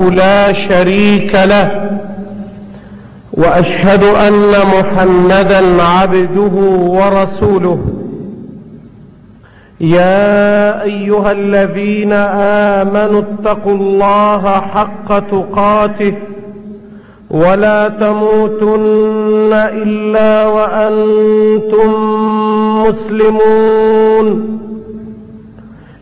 لا شريك له وأشهد أن محمدا عبده ورسوله. يا أيها الذين آمنوا اتقوا الله حق تقاته ولا تموتن إلا وأنتم مسلمون.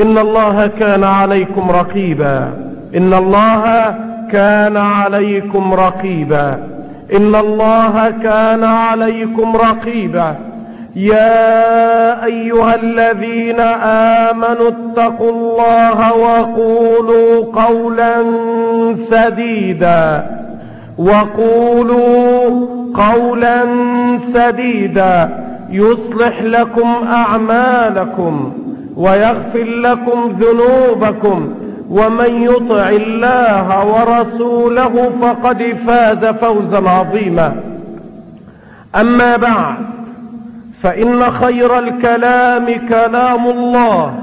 إن الله كان عليكم رقيبا. إن الله كان عليكم رقيبا. إن الله كان عليكم رقيبا. يا أيها الذين آمنوا اتقوا الله وقولوا قولا سديدا. وقولوا قولا سديدا. يصلح لكم أعمالكم. ويغفر لكم ذنوبكم ومن يطع الله ورسوله فقد فاز فوزا عظيما. أما بعد فإن خير الكلام كلام الله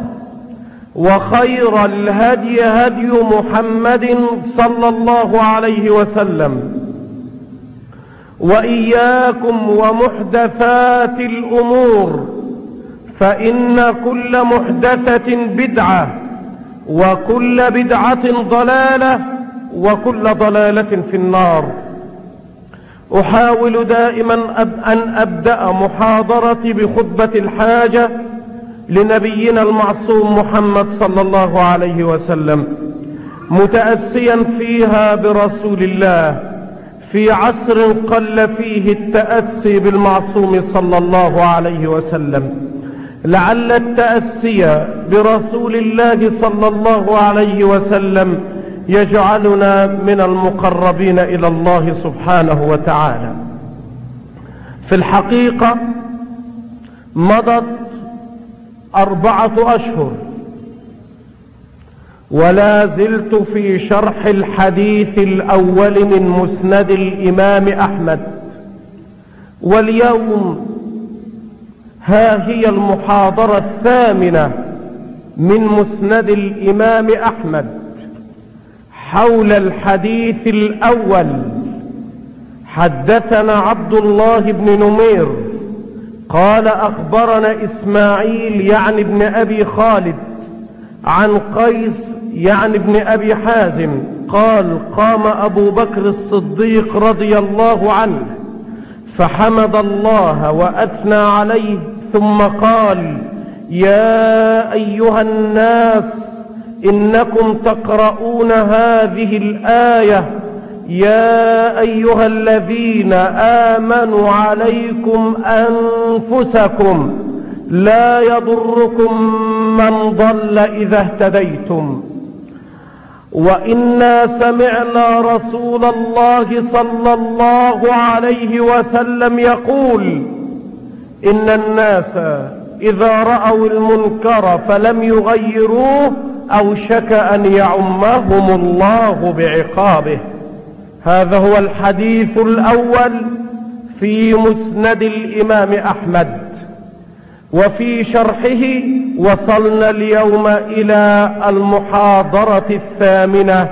وخير الهدي هدي محمد صلى الله عليه وسلم وإياكم ومحدثات الأمور فإن كل محدثة بدعة وكل بدعة ضلالة وكل ضلالة في النار. أحاول دائما أن أبدأ محاضرتي بخطبة الحاجة لنبينا المعصوم محمد صلى الله عليه وسلم متاسيا فيها برسول الله في عصر قل فيه التأسي بالمعصوم صلى الله عليه وسلم. لعل التأسي برسول الله صلى الله عليه وسلم يجعلنا من المقربين إلى الله سبحانه وتعالى. في الحقيقة مضت أربعة أشهر ولا زلت في شرح الحديث الأول من مسند الإمام أحمد. واليوم ها هي المحاضرة الثامنة من مسند الإمام أحمد حول الحديث الأول. حدثنا عبد الله بن نمير قال أخبرنا إسماعيل يعني ابن أبي خالد عن قيس يعني ابن أبي حازم قال قام أبو بكر الصديق رضي الله عنه فحمد الله وأثنى عليه ثم قال يا أيها الناس إنكم تقرؤون هذه الآية يا أيها الذين آمنوا عليكم أنفسكم لا يضركم من ضل إذا اهتديتم. وإنا سمعنا رسول الله صلى الله عليه وسلم يقول إن الناس إذا رأوا المنكر فلم يغيروه اوشك أن يعمهم الله بعقابه. هذا هو الحديث الأول في مسند الإمام أحمد. وفي شرحه وصلنا اليوم إلى المحاضرة الثامنة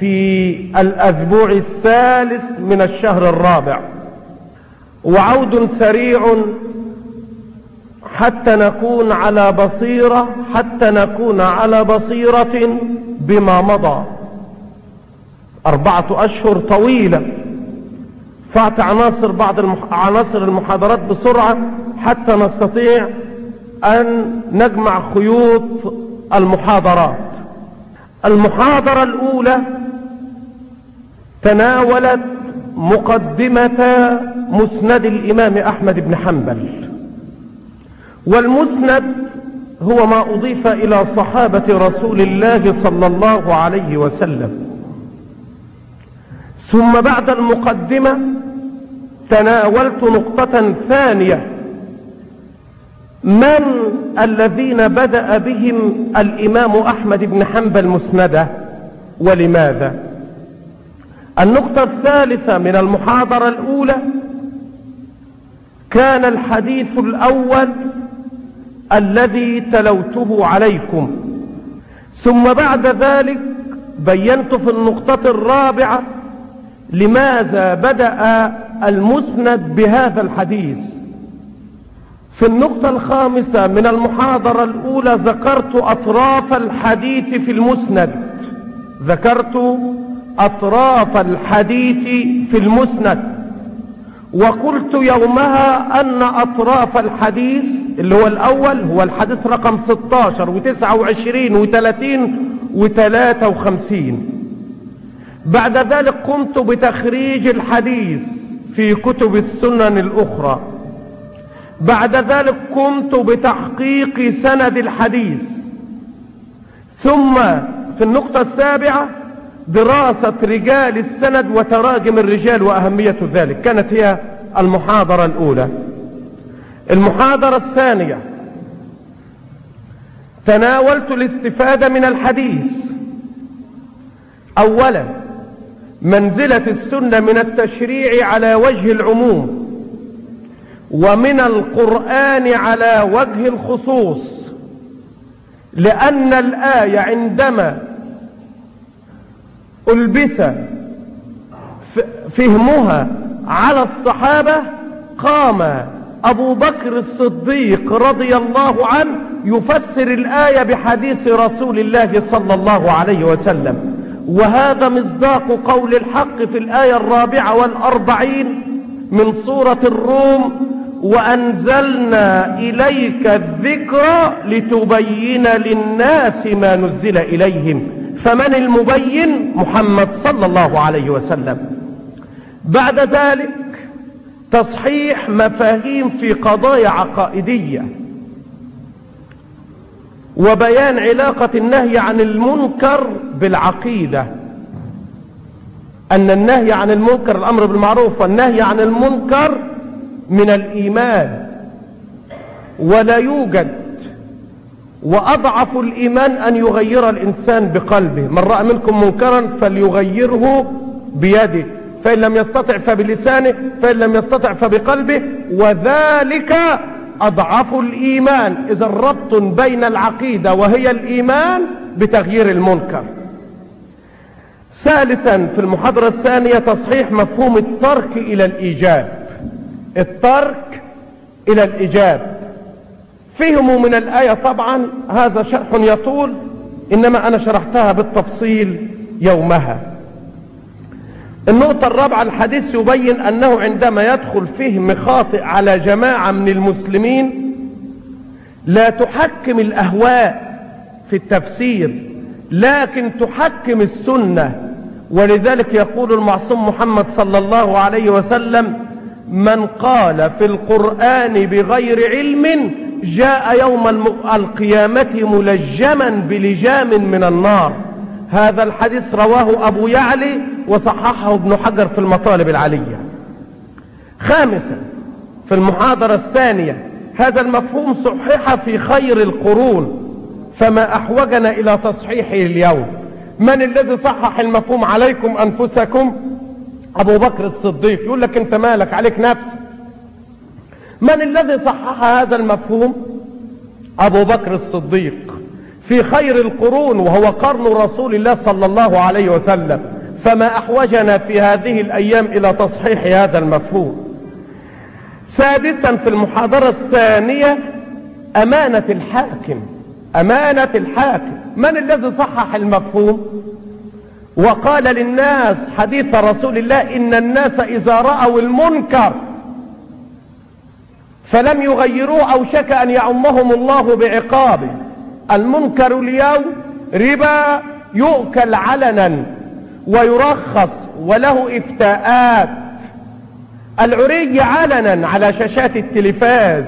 في الأسبوع الثالث من الشهر الرابع. وعود سريع حتى نكون على بصيرة حتى نكون على بصيرة بما مضى. أربعة أشهر طويلة. فأعطي عناصر بعض المح... عناصر المحاضرات بسرعة حتى نستطيع أن نجمع خيوط المحاضرات. المحاضرة الأولى تناولت مقدمة مسند الإمام أحمد بن حنبل. والمسند هو ما أضيف إلى صحابة رسول الله صلى الله عليه وسلم. ثم بعد المقدمة تناولت نقطة ثانية. من الذين بدأ بهم الإمام أحمد بن حنبل مسندة ولماذا؟ النقطة الثالثة من المحاضرة الأولى كان الحديث الأول الذي تلوته عليكم. ثم بعد ذلك بينت في النقطة الرابعة لماذا بدأ المسند بهذا الحديث. في النقطة الخامسة من المحاضرة الأولى ذكرت أطراف الحديث في المسند. ذكرت أطراف الحديث في المسند. وقلت يومها أن أطراف الحديث اللي هو الأول هو الحديث رقم 16 و29 و30 و53 بعد ذلك قمت بتخريج الحديث في كتب السنن الأخرى. بعد ذلك قمت بتحقيق سند الحديث. ثم في النقطة السابعة دراسة رجال السند وتراجم الرجال وأهمية ذلك. كانت هي المحاضرة الأولى. المحاضرة الثانية. تناولت الاستفادة من الحديث. أولا منزلة السنة من التشريع على وجه العموم ومن القرآن على وجه الخصوص لأن الآية عندما ألبس فهمها على الصحابة قام أبو بكر الصديق رضي الله عنه يفسر الآية بحديث رسول الله صلى الله عليه وسلم. وهذا مصداق قول الحق في الآية الرابعة والأربعين من سورة الروم وأنزلنا إليك الذكر لتبين للناس ما نزل إليهم. فمن المبين؟ محمد صلى الله عليه وسلم. بعد ذلك تصحيح مفاهيم في قضايا عقائدية وبيان علاقة النهي عن المنكر بالعقيدة. أن النهي عن المنكر الأمر بالمعروف والنهي عن المنكر من الإيمان ولا يوجد وأضعف الإيمان أن يغير الإنسان بقلبه. من رأى منكم منكرا فليغيره بيده. فإن لم يستطع فبلسانه فإن لم يستطع فبقلبه وذلك أضعف الإيمان. إذا ربط بين العقيدة وهي الإيمان بتغيير المنكر. ثالثا في المحاضرة الثانية تصحيح مفهوم الترك إلى الإيجاب. الترك إلى الإيجاب. فهموا من الآية طبعا هذا شرح يطول إنما أنا شرحتها بالتفصيل يومها. النقطة الرابعة الحديث يبين أنه عندما يدخل فهم خاطئ على جماعة من المسلمين لا تحكم الأهواء في التفسير لكن تحكم السنة. ولذلك يقول المعصوم محمد صلى الله عليه وسلم من قال في القرآن بغير علم جاء يوم القيامة ملجما بلجام من النار. هذا الحديث رواه أبو يعلي وصححه ابن حجر في المطالب العلية. خامسا في المحاضرة الثانية هذا المفهوم صحح في خير القرون فما أحوجنا إلى تصحيحه اليوم. من الذي صحح المفهوم عليكم أنفسكم؟ أبو بكر الصديق يقول لك أنت مالك عليك نفسك من الذي صحح هذا المفهوم؟ أبو بكر الصديق. في خير القرون وهو قرن رسول الله صلى الله عليه وسلم. فما أحوجنا في هذه الأيام إلى تصحيح هذا المفهوم. سادسا في المحاضرة الثانية أمانة الحاكم. أمانة الحاكم. من الذي صحح المفهوم؟ وقال للناس حديث رسول الله إن الناس إذا رأوا المنكر فلم يغيروه أوشك أن يعمهم الله بعقابه. المنكر اليوم ربا يؤكل علنا. ويرخص وله افتاءات. العري علنا على شاشات التلفاز.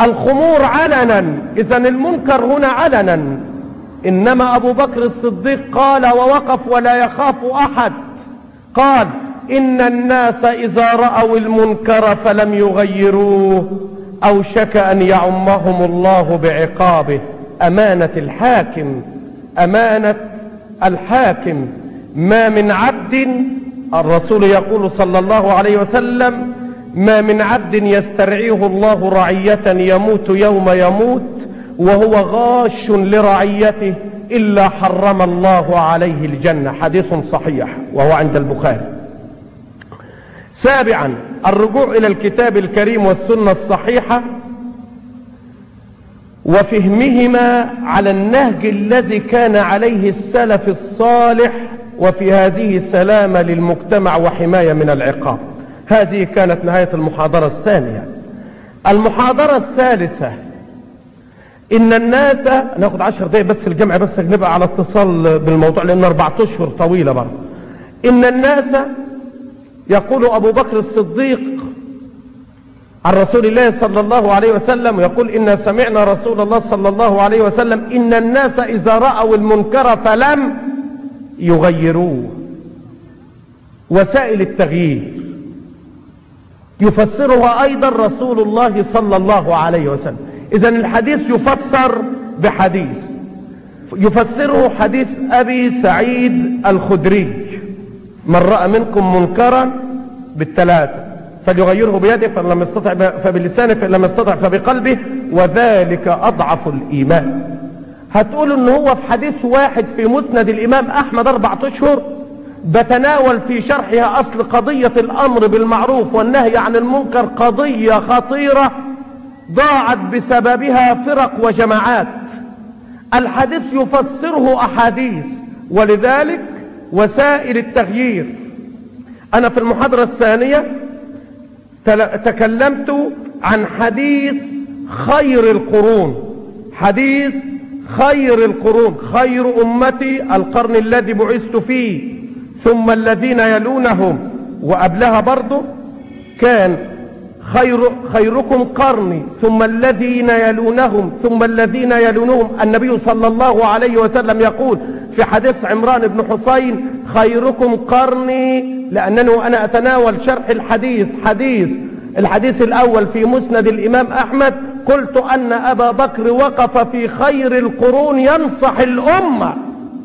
الخمور علنا اذا المنكر هنا علنا. إنما أبو بكر الصديق قال ووقف ولا يخاف أحد. قال إن الناس إذا رأوا المنكر فلم يغيروه اوشك أن يعمهم الله بعقابه. أمانة الحاكم أمانة الحاكم ما من عبد الرسول يقول صلى الله عليه وسلم ما من عبد يسترعيه الله رعية يموت يوم يموت وهو غاش لرعيته إلا حرم الله عليه الجنة. حديث صحيح وهو عند البخاري. سابعا الرجوع إلى الكتاب الكريم والسنة الصحيحة وفهمهما على النهج الذي كان عليه السلف الصالح وفي هذه سلامة للمجتمع وحماية من العقاب. هذه كانت نهاية المحاضرة الثانية. المحاضرة الثالثة إن الناس ناخد عشر دقايق بس الجمع بس نبقى على اتصال بالموضوع لأن أربعة أشهر طويلة برضه. إن الناس يقول أبو بكر الصديق عن رسول الله صلى الله عليه وسلم يقول إن سمعنا رسول الله صلى الله عليه وسلم إن الناس إذا رأوا المنكر فلم يغيروه. وسائل التغيير. يفسرها أيضا رسول الله صلى الله عليه وسلم. إذا الحديث يفسر بحديث. يفسره حديث أبي سعيد الخدري. من رأى منكم منكرا بالثلاثة. فليغيره بيده فإن لم يستطع فبلسانه فإن لم يستطع فبقلبه وذلك أضعف الإيمان. هتقولوا إن هو في حديث واحد في مسند الإمام أحمد أربعة أشهر بتناول في شرحها أصل قضية الأمر بالمعروف والنهي عن المنكر قضية خطيرة ضاعت بسببها فرق وجماعات. الحديث يفسره أحاديث ولذلك وسائل التغيير. أنا في المحاضرة الثانية تكلمت عن حديث خير القرون. حديث خير القرون. خير أمتي القرن الذي بعثت فيه. ثم الذين يلونهم. وقبلها برضه كان خير خيركم قرني ثم الذين يلونهم ثم الذين يلونهم. النبي صلى الله عليه وسلم يقول في حديث عمران بن حسين خيركم قرني لأنني وأنا أتناول شرح الحديث حديث الحديث الأول في مسند الإمام أحمد قلت أن أبا بكر وقف في خير القرون ينصح الأمة.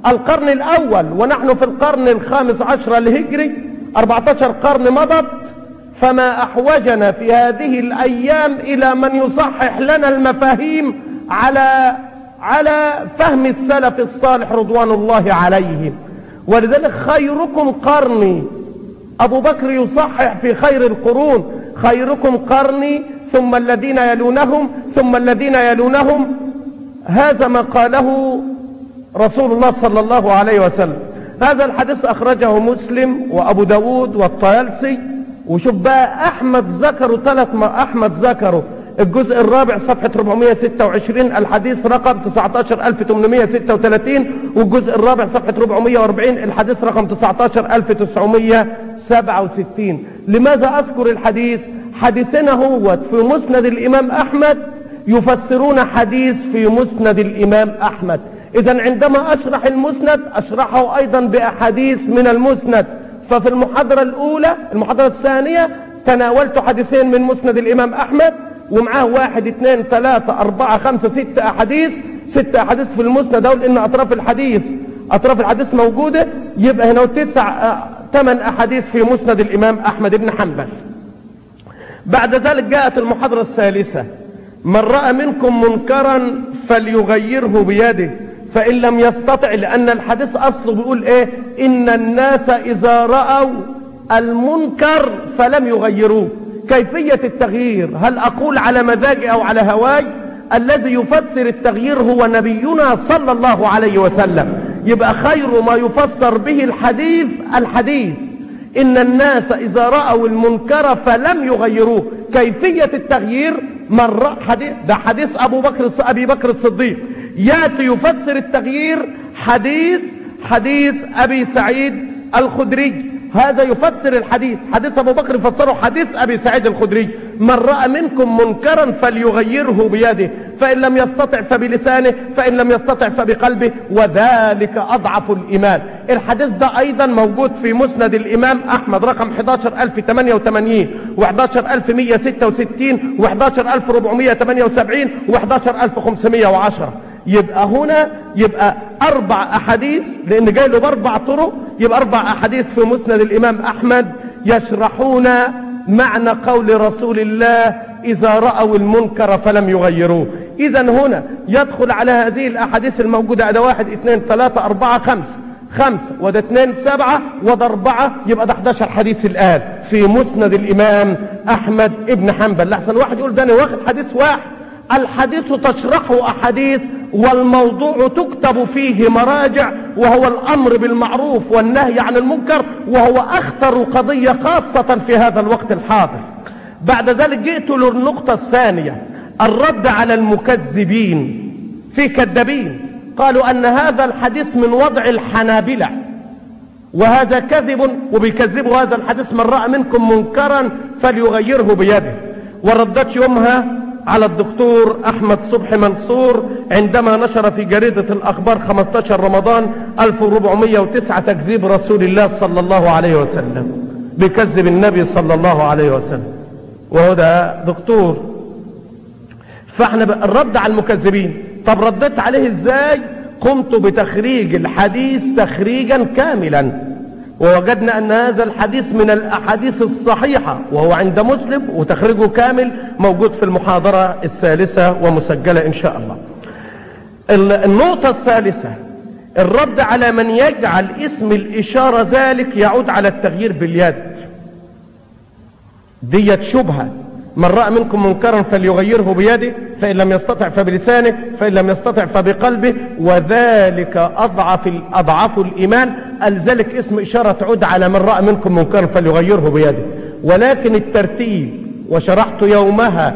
القرن الأول ونحن في القرن الخامس عشر الهجري 14 قرن مضت فما أحوجنا في هذه الأيام إلى من يصحح لنا المفاهيم على على فهم السلف الصالح رضوان الله عليهم. ولذلك خيركم قرني. أبو بكر يصحح في خير القرون. خيركم قرني ثم الذين يلونهم ثم الذين يلونهم. هذا ما قاله رسول الله صلى الله عليه وسلم. هذا الحديث أخرجه مسلم وأبو داود والطيالسي. وشوف بقى أحمد ذكروا ثلاث ما أحمد ذكروا الجزء الرابع صفحة 426 الحديث رقم 19836 والجزء الرابع صفحة 440 الحديث رقم 19967 لماذا أذكر الحديث؟ حديثنا هو في مسند الإمام أحمد يفسرون حديث في مسند الإمام أحمد. إذا عندما أشرح المسند أشرحه أيضا بأحاديث من المسند. ففي المحاضرة الأولى المحاضرة الثانية تناولت حديثين من مسند الإمام أحمد ومعاه واحد اثنين ثلاثة أربعة خمسة ستة أحاديث. ستة أحاديث في المسند. أقول إن أطراف الحديث أطراف الحديث موجودة. يبقى هنا تسع ثمان أحاديث في مسند الإمام أحمد بن حنبل. بعد ذلك جاءت المحاضرة الثالثة. من رأى منكم منكرا فليغيره بيده. فإن لم يستطع لأن الحديث أصله بيقول إيه؟ إن الناس إذا رأوا المنكر فلم يغيروه. كيفية التغيير؟ هل أقول على مزاجي أو على هواي؟ الذي يفسر التغيير هو نبينا صلى الله عليه وسلم. يبقى خير ما يفسر به الحديث الحديث. إن الناس إذا رأوا المنكر فلم يغيروه. كيفية التغيير؟ من رأى حديث ده حديث أبو بكر أبي بكر الصديق. يأتي يفسر التغيير حديث حديث أبي سعيد الخدري. هذا يفسر الحديث. حديث أبو بكر يفسره حديث أبي سعيد الخدري. من رأى منكم منكرا فليغيره بيده. فإن لم يستطع فبلسانه فإن لم يستطع فبقلبه. وذلك أضعف الإيمان. الحديث ده أيضا موجود في مسند الإمام أحمد رقم 11088 و11166 و11478 و11510 يبقى هنا يبقى أربع أحاديث لأن جاي له بأربع طرق يبقى أربع أحاديث في مسند الإمام أحمد يشرحون معنى قول رسول الله إذا رأوا المنكر فلم يغيروه. إذا هنا يدخل على هذه الأحاديث الموجودة أدا واحد اثنين ثلاثة أربعة خمسة خمسة وده اثنين سبعة وده أربعة يبقى ده 11 حديث الآن في مسند الإمام أحمد ابن حنبل. لحسن واحد يقول ده أنا واخد حديث واحد. الحديث تشرحه أحاديث والموضوع تكتب فيه مراجع وهو الأمر بالمعروف والنهي عن المنكر وهو أخطر قضية خاصة في هذا الوقت الحاضر. بعد ذلك جئت للنقطة الثانية الرد على المكذبين في كذابين. قالوا أن هذا الحديث من وضع الحنابلة وهذا كذب وبيكذبوا هذا الحديث من رأى منكم منكرا فليغيره بيده. وردت يومها على الدكتور أحمد صبحي منصور عندما نشر في جريدة الأخبار 15 رمضان 1409 تكذيب رسول الله صلى الله عليه وسلم بكذب النبي صلى الله عليه وسلم. وهو ده دكتور. فاحنا الرد على المكذبين. طب رديت عليه إزاي؟ قمت بتخريج الحديث تخريجا كاملا. ووجدنا أن هذا الحديث من الأحاديث الصحيحة وهو عند مسلم وتخريجه كامل موجود في المحاضرة الثالثة ومسجلة إن شاء الله. النقطة الثالثة الرد على من يجعل اسم الإشارة ذلك يعود على التغيير باليد. ديت شبهة. من رأى منكم منكرا فليغيره بيده فإن لم يستطع فبلسانه فإن لم يستطع فبقلبه وذلك أضعف أضعف الإيمان. ذلك اسم إشارة تعود على من رأى منكم منكرا فليغيره بيده. ولكن الترتيب وشرحت يومها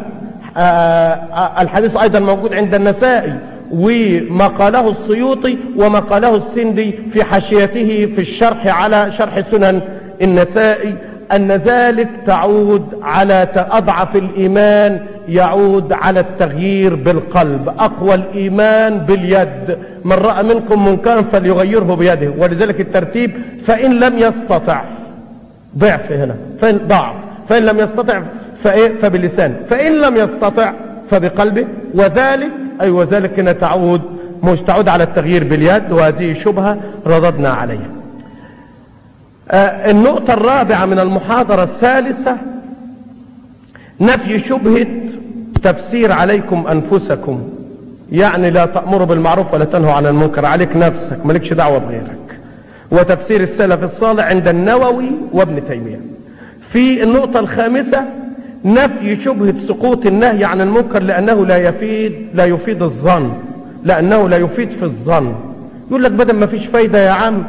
الحديث أيضا موجود عند النسائي وما قاله السيوطي وما قاله السندي في حاشيته في الشرح على شرح سنن النسائي. أن ذلك تعود على أضعف الإيمان يعود على التغيير بالقلب. أقوى الإيمان باليد. من رأى منكم منكرا فليغيره بيده. ولذلك الترتيب فإن لم يستطع. ضعف هنا. فإن ضعف. فإن لم يستطع فإيه؟ فبلسانه فإن لم يستطع فبقلبه. وذلك أي وذلك هنا تعود مش تعود على التغيير باليد. وهذه شبهة رددنا عليها. النقطة الرابعة من المحاضرة الثالثة نفي شبهة تفسير عليكم أنفسكم. يعني لا تأمروا بالمعروف ولا تنهوا عن المنكر عليك نفسك مالكش دعوة بغيرك. وتفسير السلف الصالح عند النووي وابن تيمية. في النقطة الخامسة نفي شبهة سقوط النهي عن المنكر لأنه لا يفيد لا يفيد الظن. لأنه لا يفيد في الظن. يقول لك بدل ما فيش فايدة يا عم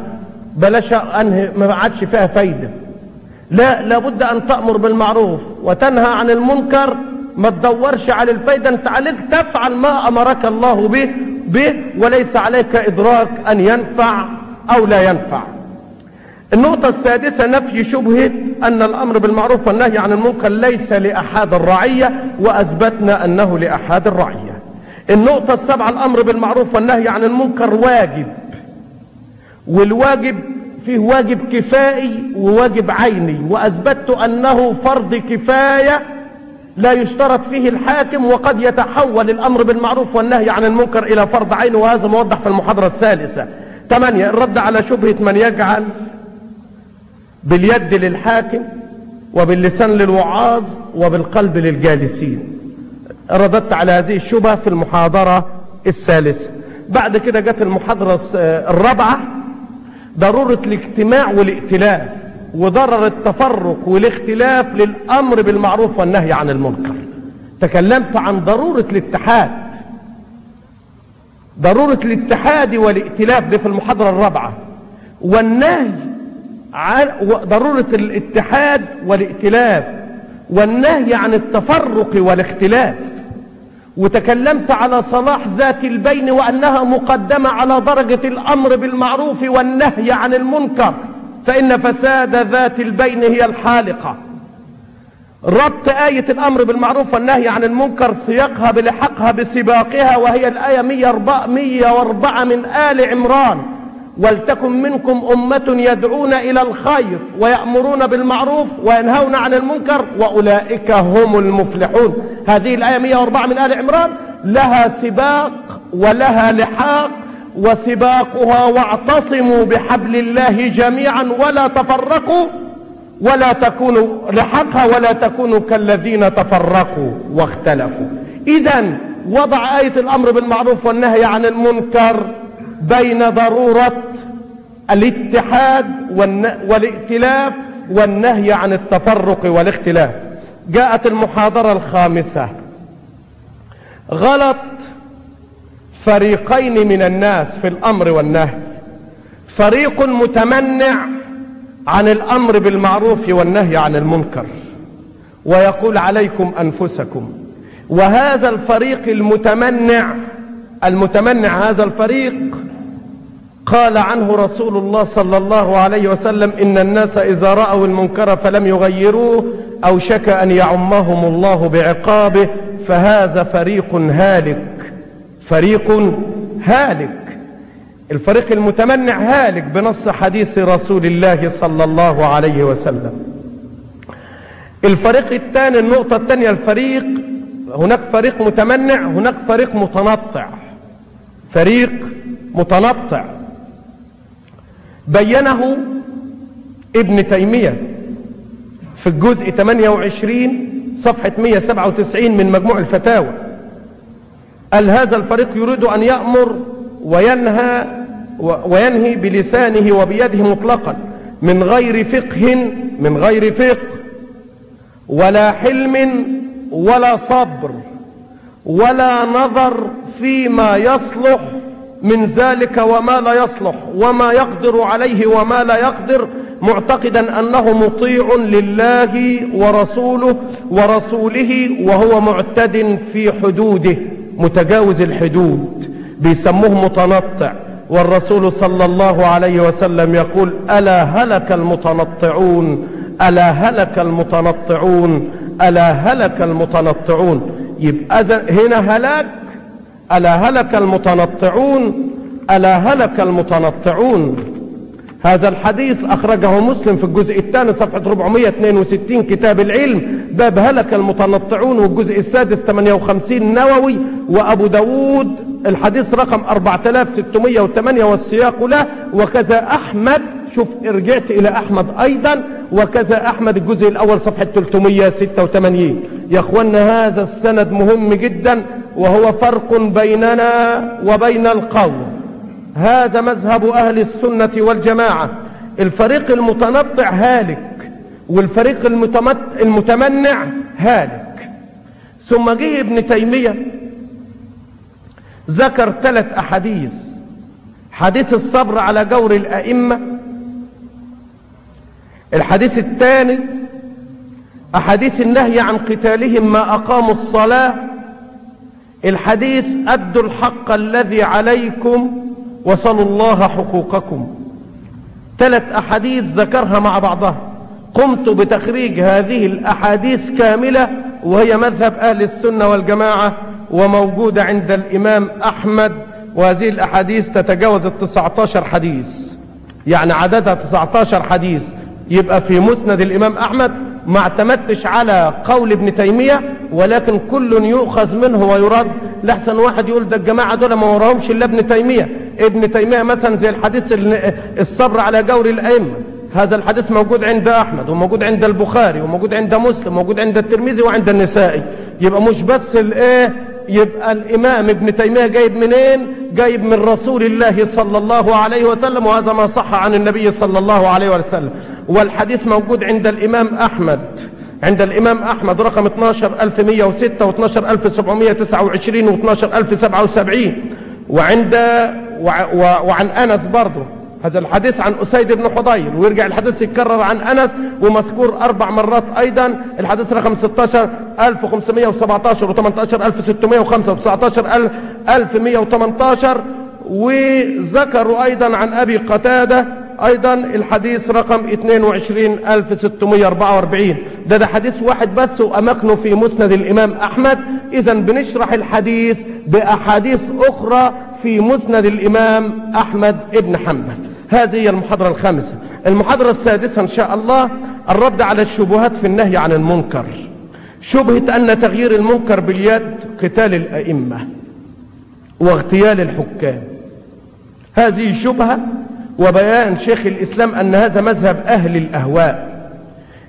بلاش أنهي ما عادش فيها فايدة. لا لابد أن تأمر بالمعروف وتنهى عن المنكر. ما تدورش على الفايدة. أنت عليك تفعل ما أمرك الله به به وليس عليك إدراك أن ينفع أو لا ينفع. النقطة السادسة نفي شبهة أن الأمر بالمعروف والنهي عن المنكر ليس لأحد الرعية وأثبتنا أنه لأحد الرعية. النقطة السابعة الأمر بالمعروف والنهي عن المنكر واجب. والواجب فيه واجب كفائي وواجب عيني وأثبتت أنه فرض كفاية لا يشترط فيه الحاكم وقد يتحول الأمر بالمعروف والنهي عن المنكر إلى فرض عين وهذا موضح في المحاضرة الثالثة. ثمانية الرد على شبهة من يجعل باليد للحاكم وباللسان للوعاظ وبالقلب للجالسين. رددت على هذه الشبهة في المحاضرة الثالثة. بعد كده جت المحاضرة الرابعة. ضرورة الاجتماع والائتلاف وضرر التفرق والاختلاف للأمر بالمعروف والنهي عن المنكر. تكلمت عن ضرورة الاتحاد. ضرورة الاتحاد والائتلاف دي في المحاضرة الرابعة. والنهي عن ضرورة الاتحاد والائتلاف والنهي عن التفرق والاختلاف. وتكلمت على صلاح ذات البين وأنها مقدمة على درجة الأمر بالمعروف والنهي عن المنكر فإن فساد ذات البين هي الحالقة. ربط آية الأمر بالمعروف والنهي عن المنكر سياقها بلحقها بسباقها وهي الآية 104, 104 من آل عمران. ولتكن منكم أمة يدعون إلى الخير ويأمرون بالمعروف وينهون عن المنكر وأولئك هم المفلحون. هذه الآية 104 من آل عمران. لها سباق ولها لحاق وسباقها واعتصموا بحبل الله جميعا ولا تفرقوا ولا تكونوا لحقها ولا تكونوا كالذين تفرقوا واختلفوا. اذا وضع آية الأمر بالمعروف والنهي عن المنكر بين ضرورة الاتحاد والائتلاف والنهي عن التفرق والاختلاف. جاءت المحاضرة الخامسة. غلط فريقين من الناس في الأمر والنهي. فريق متمنع عن الأمر بالمعروف والنهي عن المنكر. ويقول عليكم أنفسكم وهذا الفريق المتمنع المتمنع هذا الفريق قال عنه رسول الله صلى الله عليه وسلم إن الناس إذا رأوا المنكر فلم يغيروه اوشك أن يعمهم الله بعقابه فهذا فريق هالك. فريق هالك. الفريق المتمنع هالك بنص حديث رسول الله صلى الله عليه وسلم. الفريق الثاني النقطة الثانية الفريق هناك فريق متمنع هناك فريق متنطع. فريق متنطع. بينه ابن تيمية في الجزء 28 صفحة 197 من مجموع الفتاوى. قال هذا الفريق يريد أن يأمر وينهى وينهي بلسانه وبيده مطلقا من غير فقه من غير فقه ولا حلم ولا صبر ولا نظر فيما يصلح من ذلك وما لا يصلح وما يقدر عليه وما لا يقدر معتقدا أنه مطيع لله ورسوله ورسوله وهو معتد في حدوده متجاوز الحدود بيسموه متنطع. والرسول صلى الله عليه وسلم يقول ألا هلك المتنطعون؟ ألا هلك المتنطعون؟ ألا هلك المتنطعون؟ يبقى هنا هلاك ألا هلك المتنطعون؟ ألا هلك المتنطعون؟ هذا الحديث أخرجه مسلم في الجزء الثاني صفحة 462 كتاب العلم باب هلك المتنطعون والجزء السادس 58 نووي وأبو داود. الحديث رقم 4608 والسياق له وكذا أحمد. شوف رجعت إلى أحمد أيضا. وكذا أحمد الجزء الأول صفحة 386 يا أخوانا هذا السند مهم جدا وهو فرق بيننا وبين القوم. هذا مذهب أهل السنة والجماعة. الفريق المتنطع هالك والفريق المتمنع هالك. ثم جه ابن تيمية. ذكر ثلاث أحاديث. حديث الصبر على جور الأئمة. الحديث الثاني أحاديث النهي عن قتالهم ما أقاموا الصلاة الحديث أدوا الحق الذي عليكم وصلوا الله حقوقكم. ثلاث أحاديث ذكرها مع بعضها. قمت بتخريج هذه الأحاديث كاملة وهي مذهب أهل السنة والجماعة وموجودة عند الإمام أحمد وهذه الأحاديث تتجاوز التسعتاشر حديث. يعني عددها تسعتاشر حديث. يبقى في مسند الإمام أحمد ما اعتمدتش على قول ابن تيمية ولكن كل يؤخذ منه ويرد لحسن واحد يقول ده الجماعة دول ما وراهمش إلا ابن تيمية. ابن تيمية مثلا زي الحديث الصبر على جور الأئمة. هذا الحديث موجود عند أحمد وموجود عند البخاري وموجود عند مسلم وموجود عند الترمذي وعند النسائي. يبقى مش بس الايه يبقى الإمام ابن تيمية جايب منين؟ جايب من رسول الله صلى الله عليه وسلم وهذا ما صح عن النبي صلى الله عليه وسلم. والحديث موجود عند الإمام أحمد. عند الإمام أحمد رقم 12106 و12729 و12077 وعند وعن أنس برضه هذا الحديث عن أسيد بن حضير ويرجع الحديث يتكرر عن أنس ومذكور أربع مرات أيضا الحديث رقم 16 1517 و18 1605 و19 1118 وذكروا أيضا عن أبي قتادة أيضا الحديث رقم 22644 ده ده حديث واحد بس واماكنه في مسند الإمام أحمد. اذا بنشرح الحديث بأحاديث أخرى في مسند الإمام أحمد ابن حنبل. هذه هي المحاضرة الخامسة. المحاضرة السادسة إن شاء الله الرد على الشبهات في النهي عن المنكر. شبهة أن تغيير المنكر باليد قتال الأئمة واغتيال الحكام. هذه شبهة وبيان شيخ الإسلام أن هذا مذهب أهل الأهواء.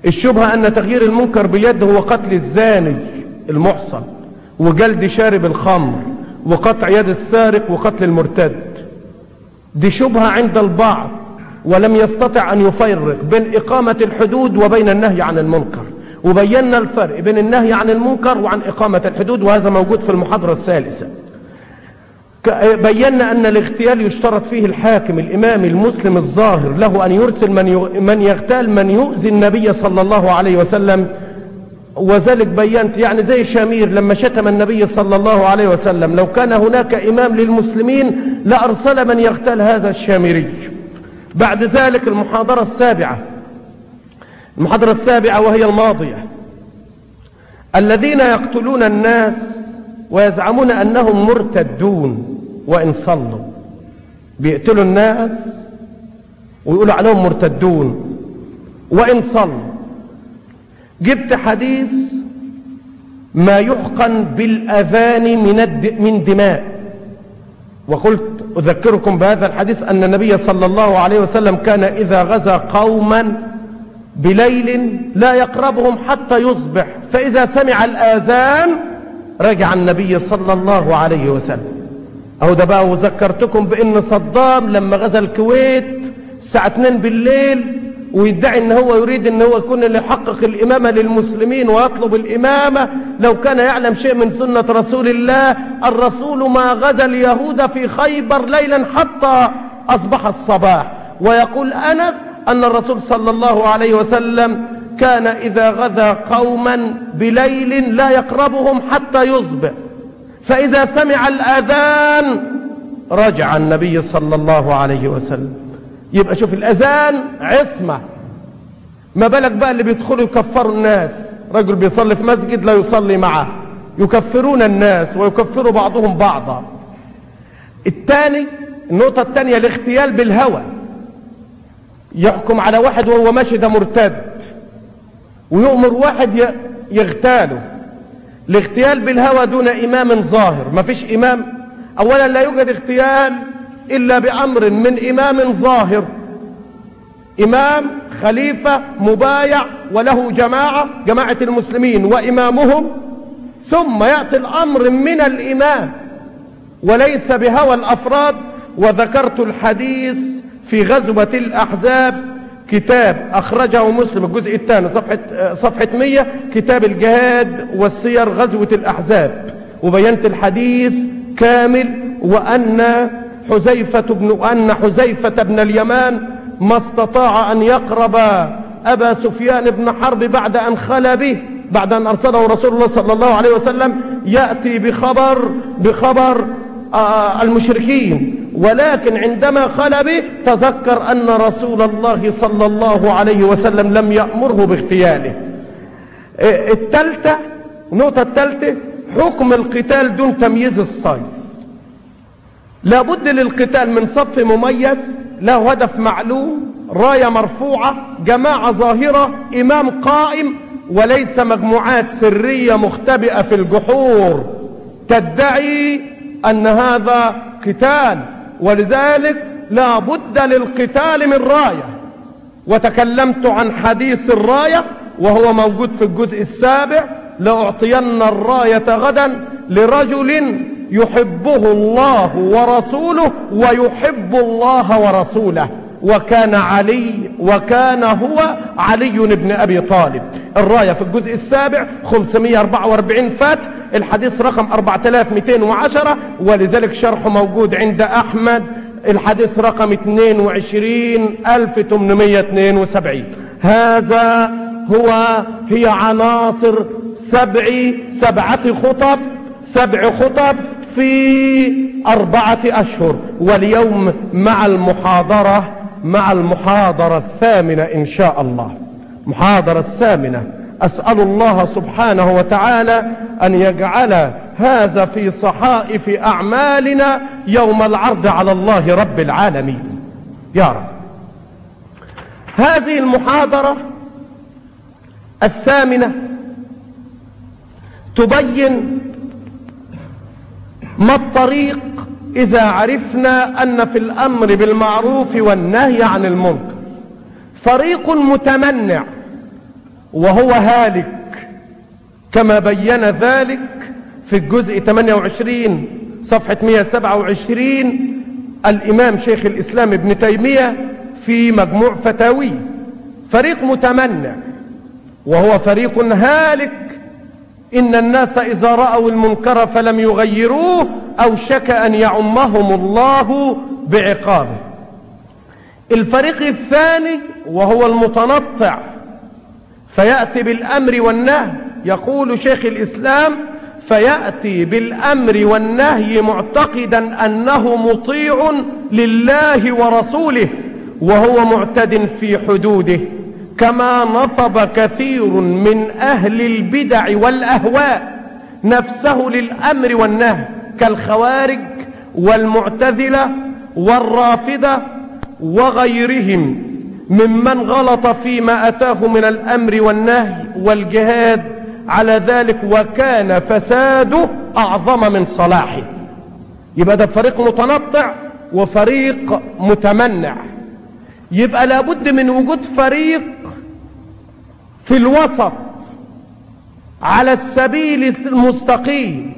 الشبهة أن تغيير المنكر باليد هو قتل الزاني المحصن وجلد شارب الخمر. وقطع يد السارق وقتل المرتد. دي شبهة عند البعض ولم يستطع أن يفرق بين إقامة الحدود وبين النهي عن المنكر. وبينا الفرق بين النهي عن المنكر وعن إقامة الحدود وهذا موجود في المحاضرة الثالثة. بينا أن الاغتيال يشترط فيه الحاكم الإمام المسلم الظاهر له أن يرسل من يغتال من يؤذي النبي صلى الله عليه وسلم وذلك بينت يعني زي شامير لما شتم النبي صلى الله عليه وسلم. لو كان هناك إمام للمسلمين لأرسل من يغتال هذا الشامري بعد ذلك المحاضرة السابعة. المحاضرة السابعة وهي الماضية. الذين يقتلون الناس ويزعمون أنهم مرتدون وإن صلوا. بيقتلوا الناس ويقولوا عليهم مرتدون وإن صلوا. جبت حديث ما يحقن بالأذان من. من دماء وقلت أذكركم بهذا الحديث أن النبي صلى الله عليه وسلم كان إذا غزا قوما بليل لا يقربهم حتى يصبح فإذا سمع الآذان رجع النبي صلى الله عليه وسلم أو ده بقى وذكرتكم بأن صدام لما غزا الكويت الساعة 2 بالليل ويدعي إن هو يريد إن هو يكون اللي يحقق الإمامة للمسلمين ويطلب الإمامة. لو كان يعلم شيء من سنة رسول الله الرسول ما غزا اليهود في خيبر ليلا حتى أصبح الصباح. ويقول أنس أن الرسول صلى الله عليه وسلم كان إذا غزا قوما بليل لا يقربهم حتى يصبح. فإذا سمع الأذان رجع النبي صلى الله عليه وسلم. يبقى شوف الأذان عصمة. ما بالك بقى اللي بيدخلوا يكفروا الناس؟ رجل بيصلي في مسجد لا يصلي معه. يكفرون الناس ويكفروا بعضهم بعضا. الثاني النقطة الثانية الاغتيال بالهوى. يحكم على واحد وهو ماشي ده مرتد. ويؤمر واحد يغتاله. الاغتيال بالهوى دون إمام ظاهر. ما فيش إمام. اولا لا يوجد اغتيال إلا بأمر من إمام ظاهر. إمام خليفة مبايع وله جماعة جماعة المسلمين وإمامهم. ثم يأتي الأمر من الإمام وليس بهوى الأفراد. وذكرت الحديث في غزوة الأحزاب كتاب أخرجه مسلم الجزء الثاني صفحة, صفحة 100 كتاب الجهاد والسير غزوة الأحزاب. وبينت الحديث كامل وأن حذيفة بن أن حذيفة بن اليمان ما استطاع أن يقرب أبا سفيان بن حرب بعد أن خلى به بعد أن أرسله رسول الله صلى الله عليه وسلم يأتي بخبر بخبر آه المشركين. ولكن عندما خلى به تذكر أن رسول الله صلى الله عليه وسلم لم يأمره باغتياله. الثالثة النقطة الثالثة حكم القتال دون تمييز الصيد. لابد للقتال من صف مميز له هدف معلوم راية مرفوعة جماعة ظاهرة إمام قائم وليس مجموعات سرية مختبئة في الجحور. تدعي أن هذا قتال ولذلك لا بد للقتال من راية. وتكلمت عن حديث الراية وهو موجود في الجزء السابع لأعطين الراية غدا لرجل يحبه الله ورسوله ويحب الله ورسوله. وكان علي وكان هو علي بن أبي طالب. الراية في الجزء السابع 544 فتح الحديث رقم 4210 ولذلك شرحه موجود عند أحمد. الحديث رقم 22872 هذا هو هي عناصر سبع سبعة خطب سبع خطب في أربعة أشهر واليوم مع المحاضرة مع المحاضرة الثامنة إن شاء الله. محاضرة الثامنة. أسأل الله سبحانه وتعالى أن يجعل هذا في صحائف أعمالنا يوم العرض على الله رب العالمين. يا رب. هذه المحاضرة الثامنة تبين ما الطريق إذا عرفنا أن في الأمر بالمعروف والنهي عن المنكر؟ فريق متمنع وهو هالك كما بين ذلك في الجزء 28 صفحة 127 الإمام شيخ الإسلام ابن تيمية في مجموع فتاوي. فريق متمنع وهو فريق هالك إن الناس إذا رأوا المنكر فلم يغيروه أوشك أن يعمهم الله بعقابه. الفريق الثاني وهو المتنطع فيأتي بالأمر والنهي يقول شيخ الإسلام فيأتي بالأمر والنهي معتقدا أنه مطيع لله ورسوله وهو معتد في حدوده. كما نصب كثير من أهل البدع والأهواء نفسه للأمر والنهي كالخوارج والمعتزلة والرافضة وغيرهم ممن غلط فيما أتاه من الأمر والنهي والجهاد. على ذلك وكان فساده أعظم من صلاحه. يبقى ده فريق متنطع وفريق متمنع. يبقى لابد من وجود فريق في الوسط على السبيل المستقيم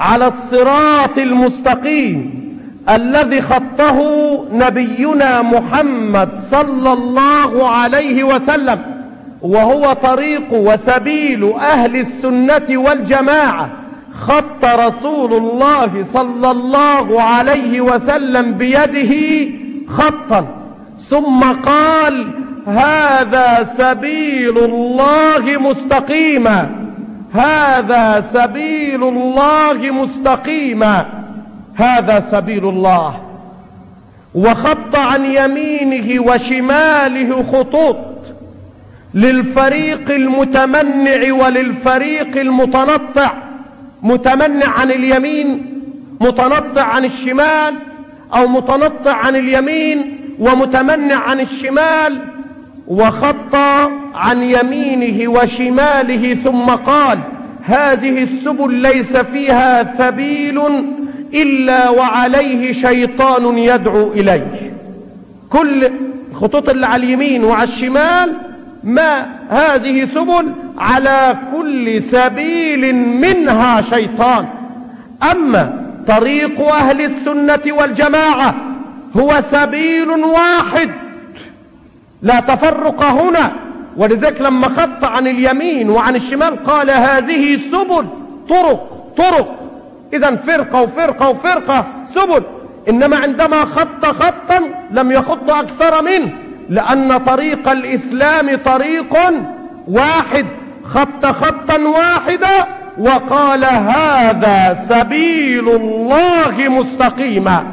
على الصراط المستقيم الذي خطه نبينا محمد صلى الله عليه وسلم وهو طريق وسبيل أهل السنة والجماعة. خط رسول الله صلى الله عليه وسلم بيده خطا ثم قال هذا سبيل الله مستقيما. هذا سبيل الله مستقيما. هذا سبيل الله. وخط عن يمينه وشماله خطوط للفريق المتمنع وللفريق المتنطع. متمنع عن اليمين متنطع عن الشمال أو متنطع عن اليمين ومتمنع عن الشمال وخط عن يمينه وشماله ثم قال هذه السبل ليس فيها سبيل إلا وعليه شيطان يدعو إليه. كل الخطوط اللي على اليمين وعلى الشمال ما هذه سبل؟ على كل سبيل منها شيطان. أما طريق أهل السنة والجماعة هو سبيل واحد. لا تفرق هنا. ولذلك لما خط عن اليمين وعن الشمال قال هذه سبل طرق طرق. اذا فرقة وفرقة وفرقة سبل. إنما عندما خط خطا لم يخط أكثر منه لأن طريق الإسلام طريق واحد. خط خطا واحدا وقال هذا سبيل الله مستقيما.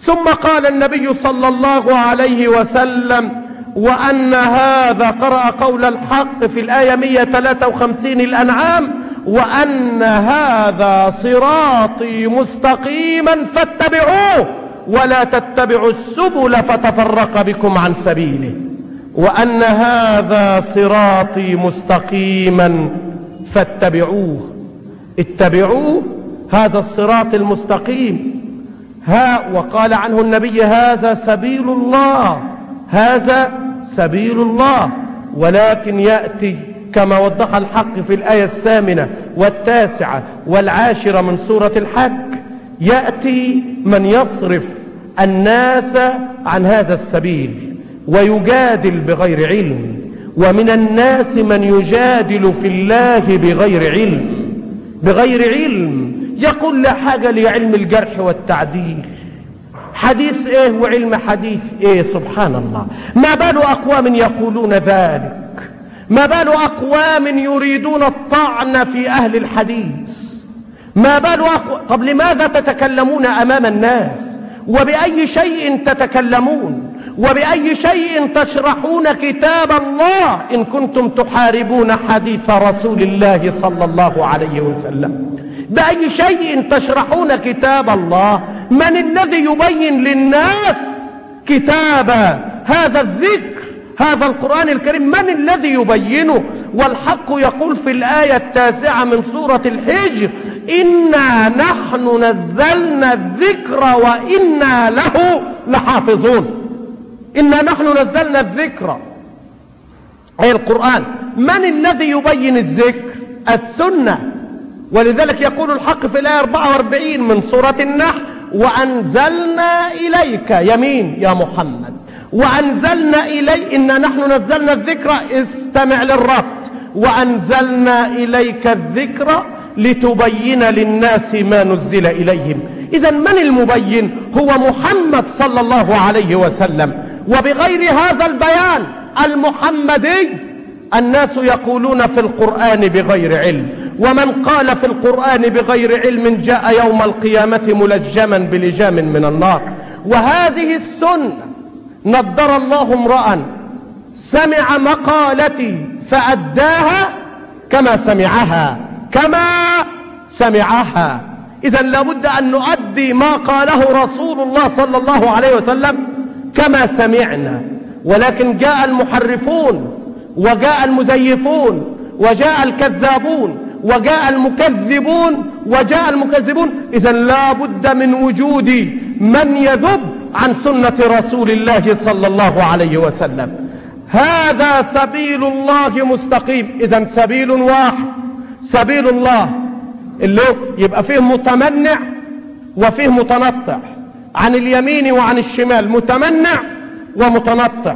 ثم قال النبي صلى الله عليه وسلم وأن هذا قرأ قول الحق في الآية 153 الأنعام وأن هذا صراطي مستقيما فاتبعوه ولا تتبعوا السبل فتفرق بكم عن سبيله. وأن هذا صراطي مستقيما فاتبعوه. اتبعوه هذا الصراط المستقيم. ها وقال عنه النبي هذا سبيل الله. هذا سبيل الله ولكن يأتي كما وضح الحق في الآية الثامنة والتاسعة والعاشرة من سورة الحج. يأتي من يصرف الناس عن هذا السبيل ويجادل بغير علم ومن الناس من يجادل في الله بغير علم بغير علم. يقول لا حاجة لعلم الجرح والتعديل. حديث إيه وعلم حديث إيه سبحان الله ما بال أقوام يقولون ذلك؟ ما بال أقوام يريدون الطعن في أهل الحديث؟ ما بال أقوام طب لماذا تتكلمون أمام الناس؟ وبأي شيء تتكلمون؟ وبأي شيء تشرحون كتاب الله إن كنتم تحاربون حديث رسول الله صلى الله عليه وسلم؟ بأي شيء تشرحون كتاب الله من الذي يبين للناس كتاب هذا الذكر هذا القرآن الكريم؟ من الذي يبينه؟ والحق يقول في الآية التاسعة من سورة الحجر إنا نحن نزلنا الذكر وإنا له لحافظون. إنا نحن نزلنا الذكر. أي القرآن. من الذي يبين الذكر؟ السنة. ولذلك يقول الحق في الآية 44 من سورة النحل وأنزلنا إليك يمين يا محمد. وأنزلنا إلي إنا نحن نزلنا الذكر استمع للرب. وأنزلنا إليك الذكر لتبين للناس ما نزل إليهم. إذا من المبين؟ هو محمد صلى الله عليه وسلم. وبغير هذا البيان المحمدي الناس يقولون في القرآن بغير علم ومن قال في القرآن بغير علم جاء يوم القيامة ملجما بلجام من النار. وهذه السنة نضر الله امرأ سمع مقالتي فأداها كما سمعها كما سمعها. إذا لابد أن نؤدي ما قاله رسول الله صلى الله عليه وسلم كما سمعنا. ولكن جاء المحرفون وجاء المزيفون وجاء الكذابون وجاء المكذبون وجاء المكذبون. إذا لا بد من وجود من يذب عن سنة رسول الله صلى الله عليه وسلم. هذا سبيل الله مستقيم. إذا سبيل واحد سبيل الله. اللي يبقى فيه متمنع وفيه متنطع. عن اليمين وعن الشمال متمنع ومتنطع.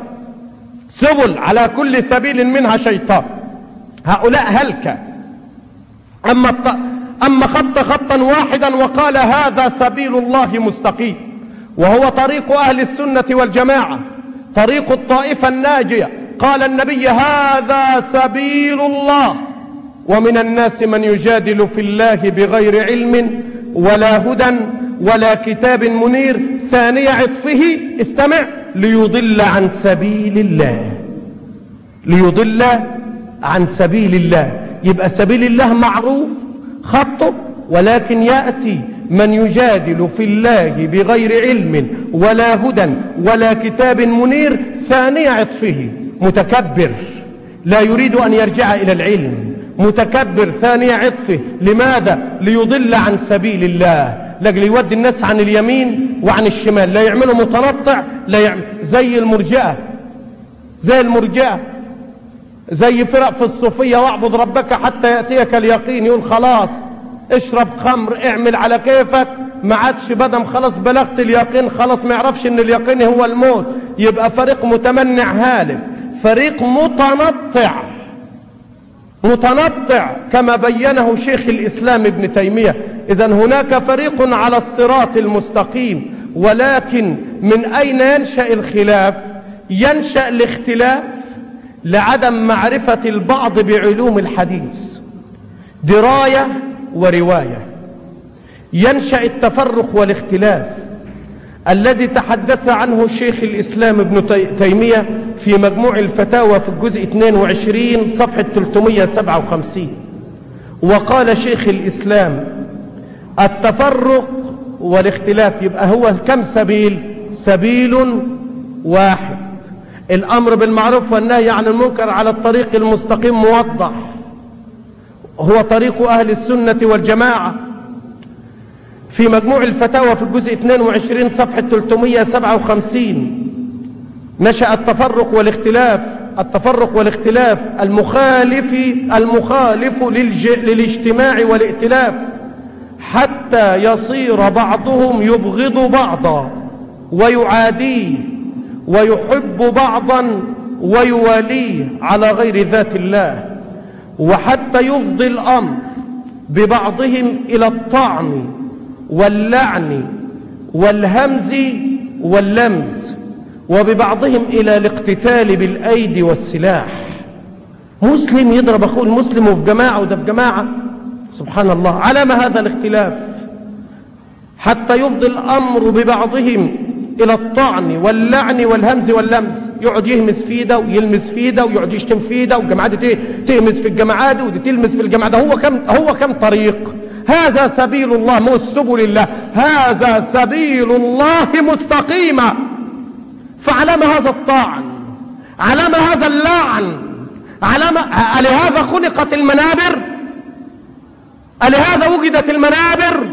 سبل على كل سبيل منها شيطان. هؤلاء هلك أما, أما خط خطا واحدا وقال هذا سبيل الله مستقيم. وهو طريق أهل السنة والجماعة. طريق الطائفة الناجية. قال النبي هذا سبيل الله. ومن الناس من يجادل في الله بغير علم ولا هدى ولا كتاب منير. ثاني عطفه استمع. ليضل عن سبيل الله. ليضل عن سبيل الله. يبقى سبيل الله معروف خطه ولكن يأتي من يجادل في الله بغير علم ولا هدى ولا كتاب منير ثاني عطفه. متكبر لا يريد أن يرجع إلى العلم. متكبر ثاني عطفه. لماذا؟ ليضل عن سبيل الله. لاجل يودي الناس عن اليمين وعن الشمال. لا يعملوا متنطع لا يعمل زي المرجئة زي المرجئة زي فرق في الصوفية. واعبد ربك حتى يأتيك اليقين. يقول خلاص اشرب خمر اعمل على كيفك. ما عادش بدم خلاص بلغت اليقين. خلاص ما يعرفش إن اليقين هو الموت. يبقى فريق متمنع هالك فريق متنطع. متنطع كما بينه شيخ الإسلام ابن تيمية. إذا هناك فريق على الصراط المستقيم ولكن من أين ينشأ الخلاف؟ ينشأ الاختلاف لعدم معرفة البعض بعلوم الحديث. دراية ورواية. ينشأ التفرق والاختلاف. الذي تحدث عنه شيخ الإسلام ابن تيمية في مجموع الفتاوى في الجزء 22 صفحة 357 وقال شيخ الإسلام التفرق والاختلاف يبقى هو كم سبيل؟ سبيل واحد. الأمر بالمعروف والنهي عن المنكر على الطريق المستقيم موضح. هو طريق أهل السنة والجماعة. في مجموع الفتاوى في الجزء 22 صفحة 357 نشأ التفرق والاختلاف التفرق والاختلاف المخالف المخالف للاجتماع والائتلاف حتى يصير بعضهم يبغض بعضا ويعاديه ويحب بعضا ويواليه على غير ذات الله وحتى يفضي الأمر ببعضهم إلى الطعن واللعن والهمز واللمز وببعضهم إلى الاقتتال بالأيدي والسلاح. مسلم يضرب أخوه المسلم وفي جماعة وده في جماعة. سبحان الله على ما هذا الاختلاف. حتى يفضي الأمر ببعضهم إلى الطعن واللعن والهمز واللمز. يقعد يهمس في ده ويلمس في ده ويقعد يشتم في ده والجماعه دي تهمس في الجماعة دي ودي تلمس في الجماعة ده. هو كم هو كم طريق؟ هذا سبيل الله مو سبل الله. هذا سبيل الله مستقيمة فعلى ما هذا الطعن على ما هذا اللعن على ما ألهذا خلقت المنابر؟ ألهذا وجدت المنابر؟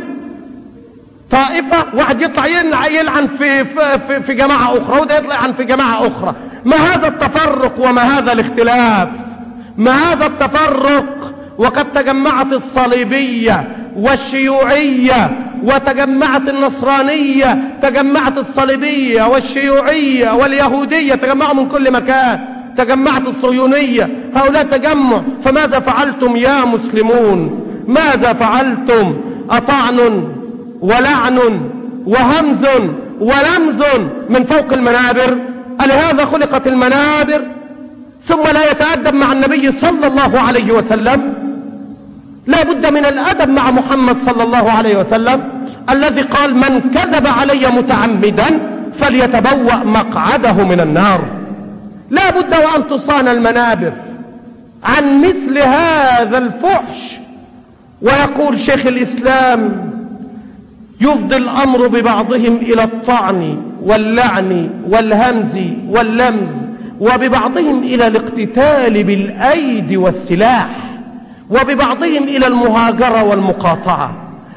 طائفة واحد يطلع يلعن في, في, في جماعة أخرى وده يطلع عن في جماعة أخرى. ما هذا التفرق وما هذا الاختلاف؟ ما هذا التفرق؟ وقد تجمعت الصليبية والشيوعية وتجمعت النصرانية تجمعت الصليبية والشيوعية واليهودية تجمعوا من كل مكان تجمعت الصهيونية. هؤلاء تجمع. فماذا فعلتم يا مسلمون؟ ماذا فعلتم؟ أطعن ولعن وهمز ولمز من فوق المنابر. ألهذا خلقت المنابر؟ ثم لا يتأدب مع النبي صلى الله عليه وسلم. لا بد من الأدب مع محمد صلى الله عليه وسلم الذي قال من كذب علي متعمدا فليتبوأ مقعده من النار. لا بد وأن تصان المنابر عن مثل هذا الفحش. ويقول شيخ الإسلام يفضي الأمر ببعضهم إلى الطعن واللعن والهمز واللمز وببعضهم إلى الاقتتال بالأيدي والسلاح. وببعضهم إلى المهاجرة والمقاطعة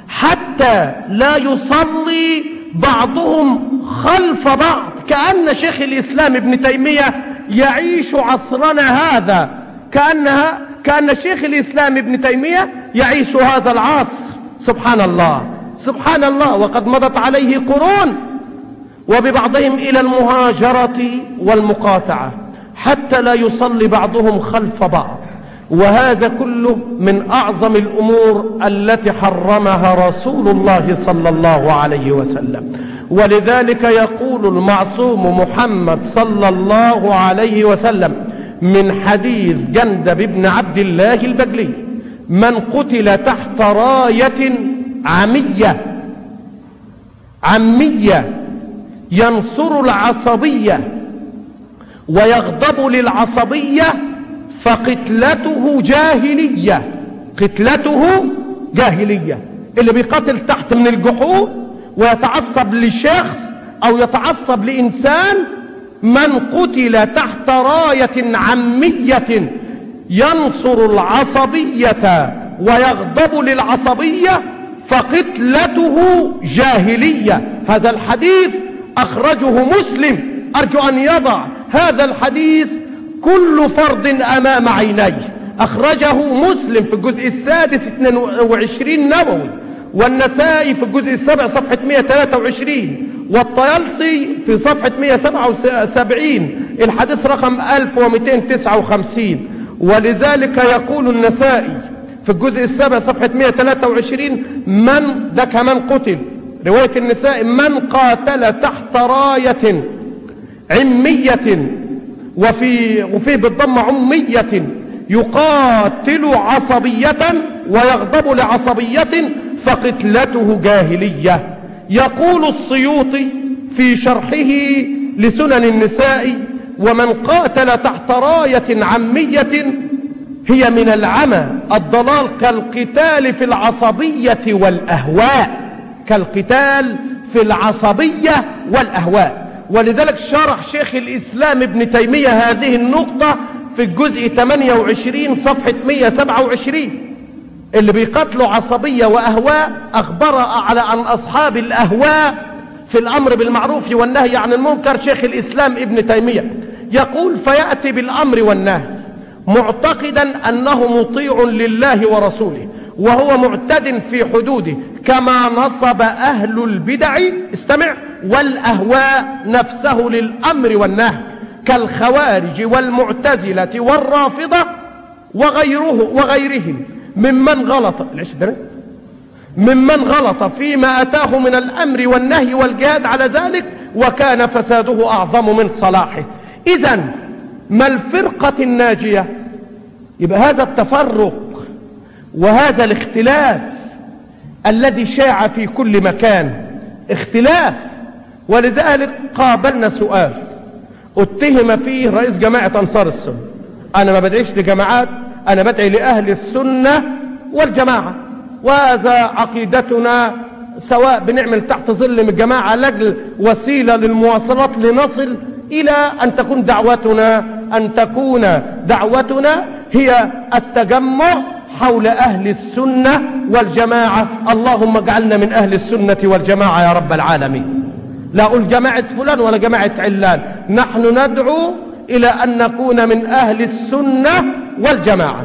حتى لا يصلي بعضهم خلف بعض. كأن شيخ الإسلام ابن تيمية يعيش عصرنا هذا. كأنها كأن شيخ الإسلام ابن تيمية يعيش هذا العصر. سبحان الله سبحان الله وقد مضت عليه قرون. وببعضهم إلى المهاجرة والمقاطعة حتى لا يصلي بعضهم خلف بعض. وهذا كله من أعظم الأمور التي حرمها رسول الله صلى الله عليه وسلم. ولذلك يقول المعصوم محمد صلى الله عليه وسلم من حديث جندب بن عبد الله البجلي من قتل تحت راية عمية عمية ينصر العصبية ويغضب للعصبية فقتلته جاهلية. قتلته جاهلية. اللي بيقاتل تحت من الجحود ويتعصب لشخص أو يتعصب لإنسان من قتل تحت راية عمية ينصر العصبية ويغضب للعصبية فقتلته جاهلية. هذا الحديث أخرجه مسلم. أرجو أن يضع هذا الحديث كل فرض أمام عينيه. أخرجه مسلم في الجزء السادس 22 نووي والنسائي في الجزء السابع صفحة 123 والطيالسي في صفحة 177 الحديث رقم 1259 ولذلك يقول النسائي في الجزء السابع صفحة 123 من ده كمان قتل؟ رواية النساء من قاتل تحت راية عمية وفي وفيه بالضم عمية يقاتل عصبية ويغضب لعصبية فقتلته جاهلية. يقول السيوطي في شرحه لسنن النساء ومن قاتل تحت راية عمية هي من العمى الضلال كالقتال في العصبية والأهواء. كالقتال في العصبية والأهواء. ولذلك شرح شيخ الإسلام ابن تيمية هذه النقطة في الجزء 28 صفحة 127 اللي بيقاتلوا عصبية وأهواء أخبر على أن أصحاب الأهواء في الأمر بالمعروف والنهي عن المنكر شيخ الإسلام ابن تيمية. يقول فيأتي بالأمر والنهي معتقدا أنه مطيع لله ورسوله. وهو معتد في حدوده كما نصب أهل البدع استمع والأهواء نفسه للأمر والنهي كالخوارج والمعتزلة والرافضة وغيره وغيرهم ممن غلط ممن غلط فيما أتاه من الأمر والنهي والجهاد على ذلك وكان فساده أعظم من صلاحه. إذا ما الفرقة الناجية؟ يبقى هذا التفرق وهذا الاختلاف الذي شاع في كل مكان. اختلاف. ولذلك قابلنا سؤال. اتهم فيه رئيس جماعة أنصار السنة. أنا ما بدعيش لجماعات أنا بدعي لأهل السنة والجماعة. وهذا عقيدتنا سواء بنعمل تحت ظل من الجماعة لجل وسيلة للمواصلات لنصل إلى أن تكون دعوتنا أن تكون دعوتنا هي التجمع حول أهل السنة والجماعة. اللهم اجعلنا من أهل السنة والجماعة يا رب العالمين. لا أقول جماعة فلان ولا جماعة علان. نحن ندعو إلى أن نكون من أهل السنة والجماعة.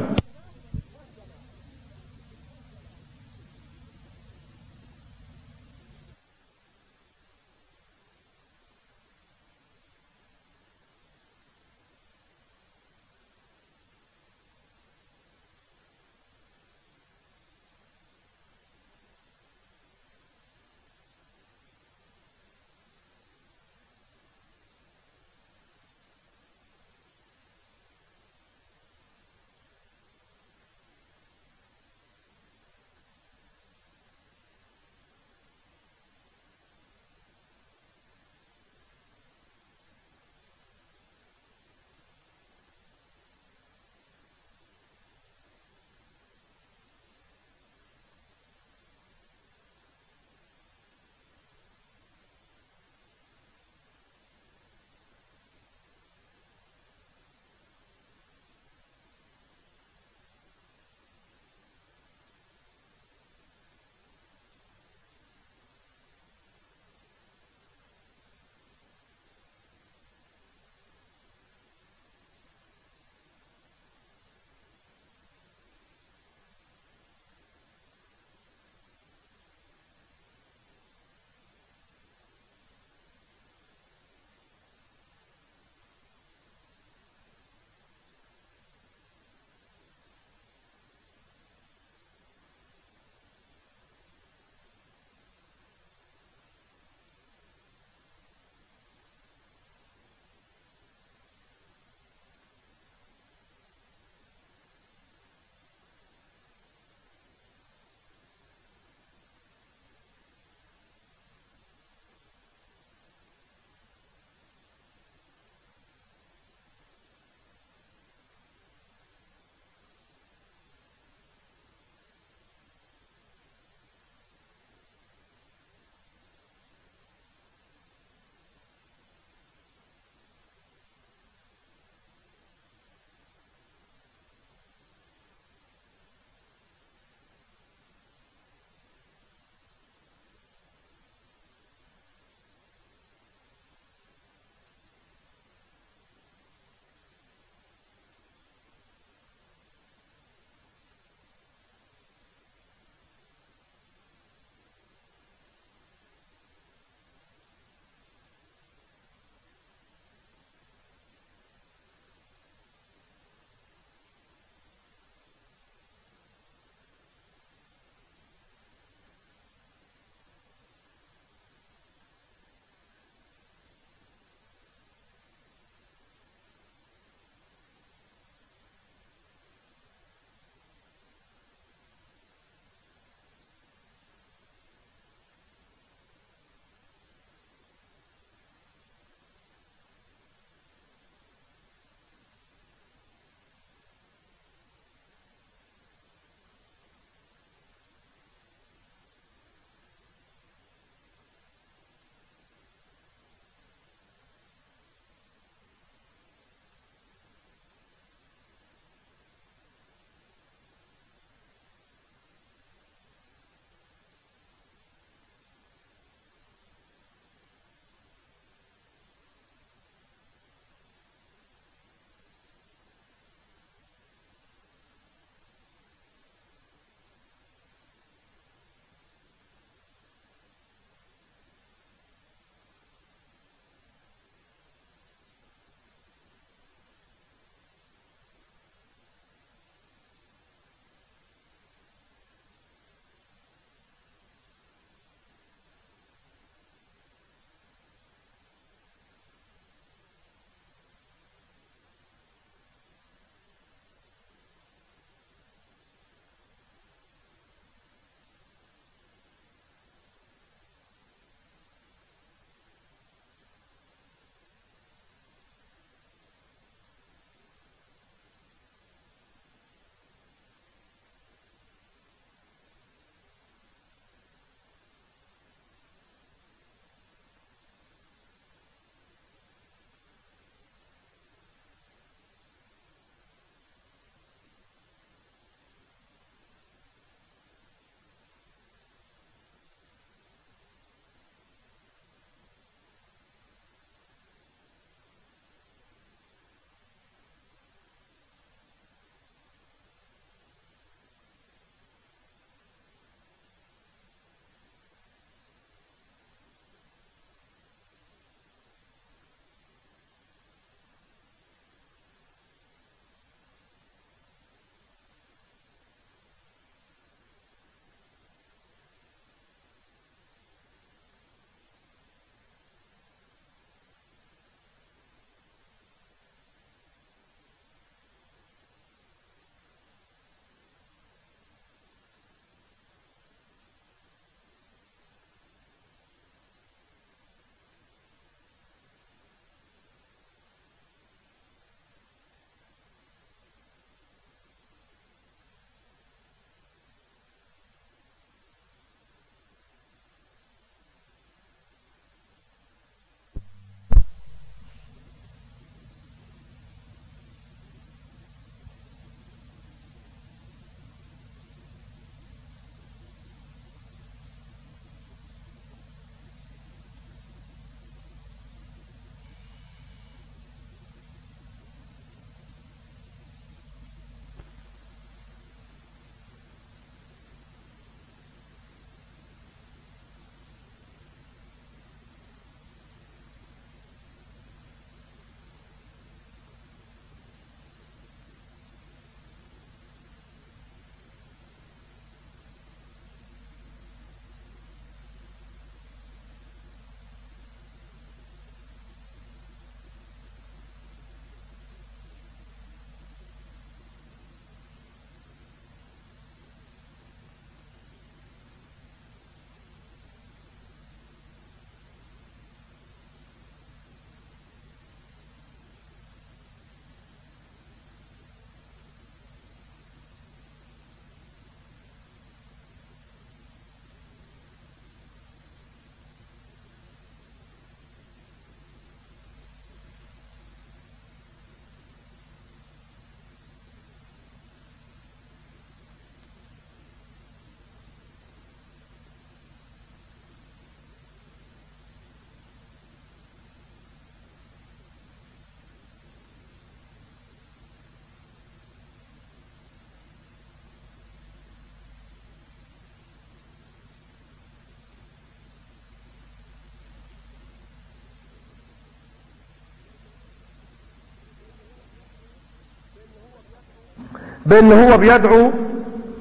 بأن هو بيدعو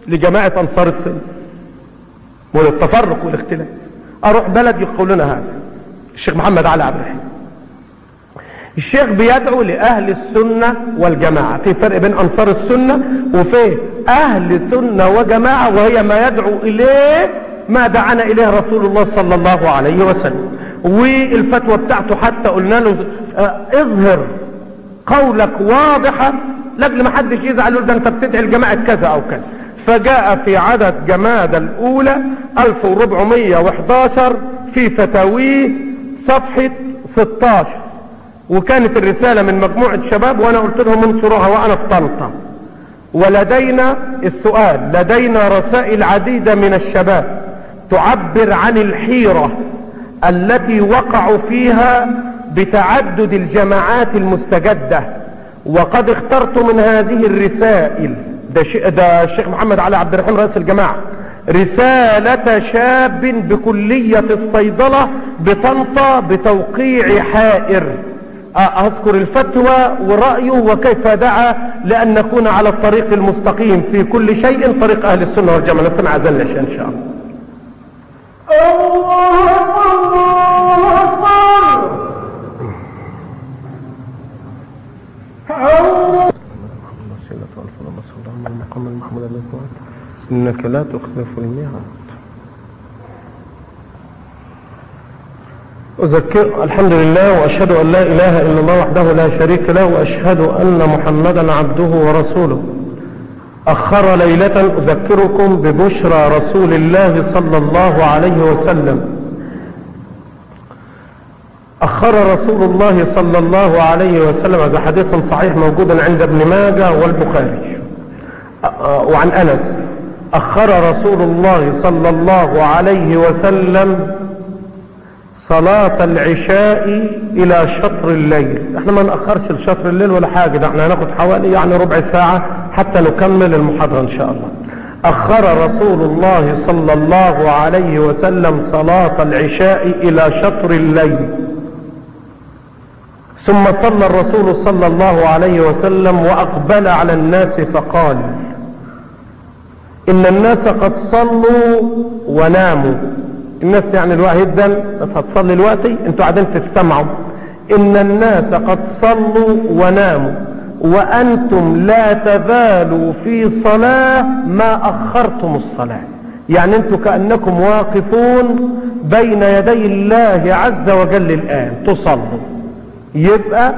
لجماعة أنصار السنة وللتفرق والاختلاف. أروح بلد يقولون هذا الشيخ محمد علي عبد الرحيم. الشيخ بيدعو لأهل السنة والجماعة في فرق بين أنصار السنة وفي أهل سنة وجماعة وهي ما يدعو إليه ما دعانا إليه رسول الله صلى الله عليه وسلم. والفتوى بتاعته حتى قلنا له آه اظهر قولك واضحة لاجل ما حدش يزعل يقول ده انت بتدعي لجماعة كذا أو كذا. فجاء في عدد جمادى الأولى 1411 في فتاويه صفحة 16 وكانت الرسالة من مجموعة شباب وأنا قلت لهم انشروها وأنا في طنطا. ولدينا السؤال لدينا رسائل عديدة من الشباب تعبر عن الحيرة التي وقعوا فيها بتعدد الجماعات المستجدة. وقد اخترت من هذه الرسائل ده, ده الشيخ محمد علي عبد الرحيم رئيس الجماعة رسالة شاب بكلية الصيدلة بطنطا بتوقيع حائر. أذكر الفتوى ورأيه وكيف دعا لأن نكون على الطريق المستقيم في كل شيء طريق أهل السنة والجماعة. نستمع زلش إن شاء الله. إنك لا تخلف الميعاد. أذكر الحمد لله وأشهد أن لا إله إلا الله وحده لا شريك له وأشهد أن محمدا عبده ورسوله. أخر ليلة أذكركم ببشرى رسول الله صلى الله عليه وسلم. أخر رسول الله صلى الله عليه وسلم هذا حديث صحيح موجود عند ابن ماجه والبخاري. وعن أنس أخر رسول الله صلى الله عليه وسلم صلاة العشاء إلى شطر الليل. إحنا ما نأخرش لشطر الليل ولا حاجة ده إحنا هناخد حوالي يعني ربع ساعة حتى نكمل المحاضرة إن شاء الله. أخر رسول الله صلى الله عليه وسلم صلاة العشاء إلى شطر الليل. ثم صلى الرسول صلى الله عليه وسلم وأقبل على الناس فقال إن الناس قد صلوا وناموا. الناس يعني الوقت جدا بس هتصلي دلوقتي أنتوا قاعدين تستمعوا. إن الناس قد صلوا وناموا وأنتم لا تزالوا في صلاة ما أخرتم الصلاة. يعني أنتوا كأنكم واقفون بين يدي الله عز وجل الآن تصلوا. يبقى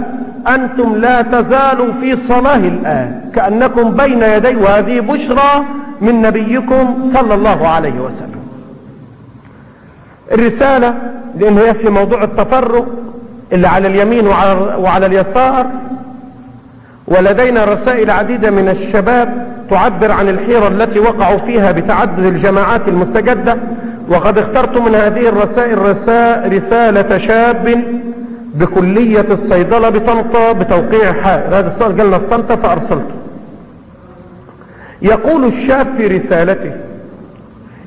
أنتم لا تزالوا في صلاة الآن كأنكم بين يدي وهذه بشرى من نبيكم صلى الله عليه وسلم. الرسالة لأن هي في موضوع التفرق اللي على اليمين وعلى, وعلى اليسار. ولدينا رسائل عديدة من الشباب تعبر عن الحيرة التي وقعوا فيها بتعدد الجماعات المستجدة. وقد اخترت من هذه الرسائل رسالة شاب بكلية الصيدلة بطنطا بتوقيع هذا السؤال قالنا في طنطا فأرسلته. يقول الشاب في رسالته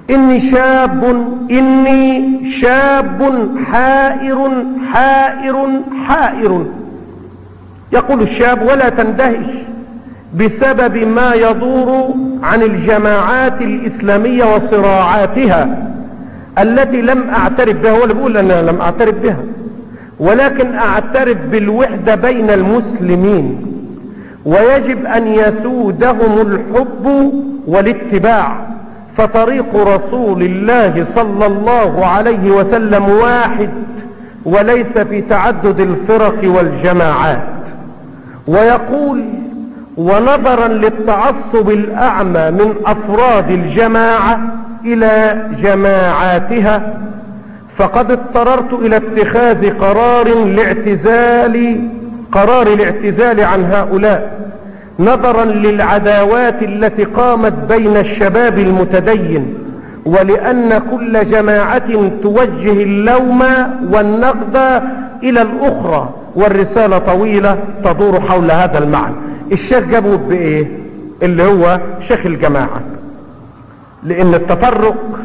إني شاب إني شاب حائر حائر حائر. يقول الشاب ولا تندهش بسبب ما يدور عن الجماعات الإسلامية وصراعاتها التي لم أعترف بها. هو اللي بيقول أنا لم أعترف بها. ولكن أعترف بالوحدة بين المسلمين ويجب أن يسودهم الحب والاتباع. فطريق رسول الله صلى الله عليه وسلم واحد وليس في تعدد الفرق والجماعات. ويقول ونظرا للتعصب الأعمى من أفراد الجماعة إلى جماعاتها فقد اضطررت إلى اتخاذ قرار لاعتزال قرار الاعتزال عن هؤلاء نظرا للعداوات التي قامت بين الشباب المتدين ولأن كل جماعة توجه اللوم والنقد إلى الأخرى والرسالة طويلة تدور حول هذا المعنى. الشيخ جابه بإيه؟ اللي هو شيخ الجماعة لأن التفرق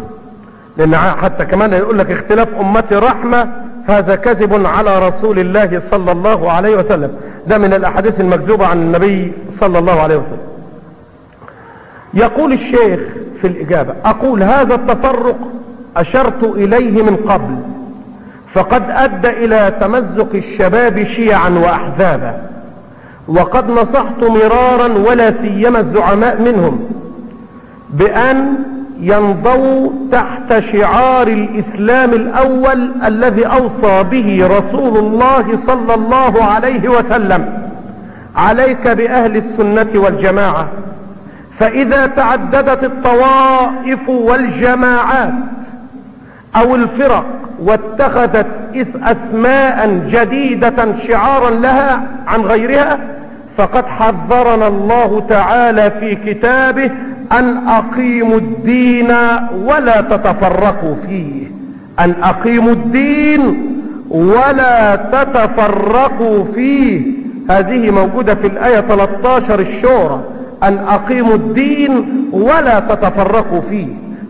لأن حتى كمان يقول لك اختلاف أمتي رحمة هذا كذب على رسول الله صلى الله عليه وسلم. ده من الأحاديث المكذوبة عن النبي صلى الله عليه وسلم. يقول الشيخ في الإجابة أقول هذا التفرق أشرت إليه من قبل فقد أدى إلى تمزق الشباب شيعا وأحزابا وقد نصحت مرارا ولا سيما الزعماء منهم بأن ينضوا تحت شعار الإسلام الأول الذي أوصى به رسول الله صلى الله عليه وسلم. عليك بأهل السنة والجماعة. فإذا تعددت الطوائف والجماعات أو الفرق واتخذت أسماء جديدة شعارا لها عن غيرها فقد حذرنا الله تعالى في كتابه أن أقيموا الدين ولا تتفرقوا فيه. أن أقيموا الدين ولا تتفرقوا فيه. هذه موجودة في الآية 13 الشورى. أن أقيموا الدين ولا تتفرقوا فيه.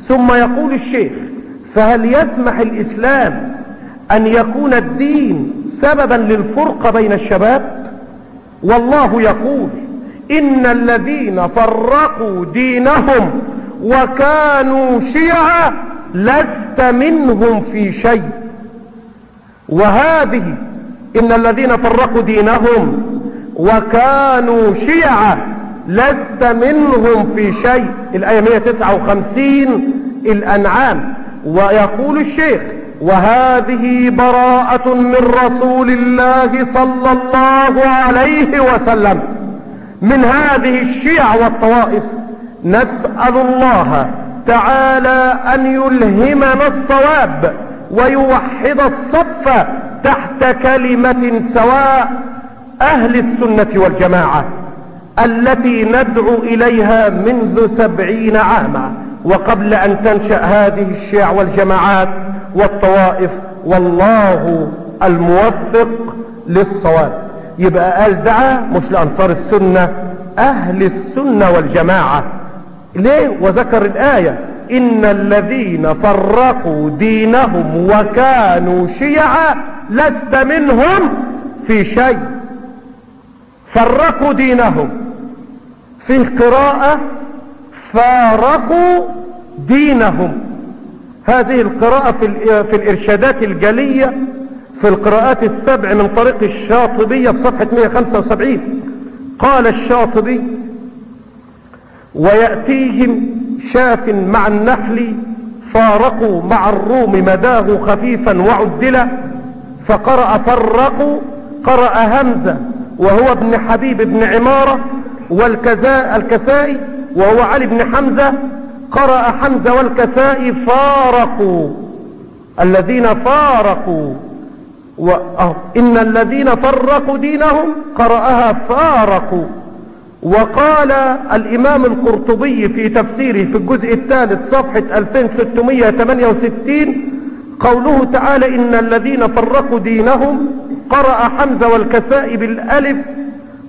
ثم يقول الشيخ فهل يسمح الإسلام أن يكون الدين سببا للفرقة بين الشباب؟ والله يقول إن الذين فرقوا دينهم وكانوا شيعا لست منهم في شيء. وهذه إن الذين فرقوا دينهم وكانوا شيعا لست منهم في شيء. الآية 159 الأنعام. ويقول الشيخ وهذه براءة من رسول الله صلى الله عليه وسلم. من هذه الشيع والطوائف نسأل الله تعالى أن يلهمنا الصواب ويوحد الصف تحت كلمة سواء أهل السنة والجماعة التي ندعو إليها منذ سبعين عاما. وقبل أن تنشأ هذه الشيع والجماعات والطوائف والله الموفق للصواب. يبقى قال دعا مش لأنصار السنة أهل السنة والجماعة. ليه؟ وذكر الآية إن الذين فرقوا دينهم وكانوا شيعا لست منهم في شيء. فرقوا دينهم. في قراءة فارقوا دينهم. هذه القراءة في, في الإرشادات الجلية في القراءات السبع من طريق الشاطبية في صفحة 175 قال الشاطبي ويأتيهم شاف مع النحل فارقوا مع الروم مداه خفيفا وعدلا فقرأ فرقوا قرأ همزة وهو ابن حبيب بن عمارة والكزاء الكسائي وهو علي بن حمزة قرأ حمزة والكسائي فارقوا. الذين فارقوا. و... إن الذين فرقوا دينهم قرأها فارقوا. وقال الإمام القرطبي في تفسيره في الجزء الثالث صفحة 2668 قوله تعالى إن الذين فرقوا دينهم قرأ حمزة والكساء بالألف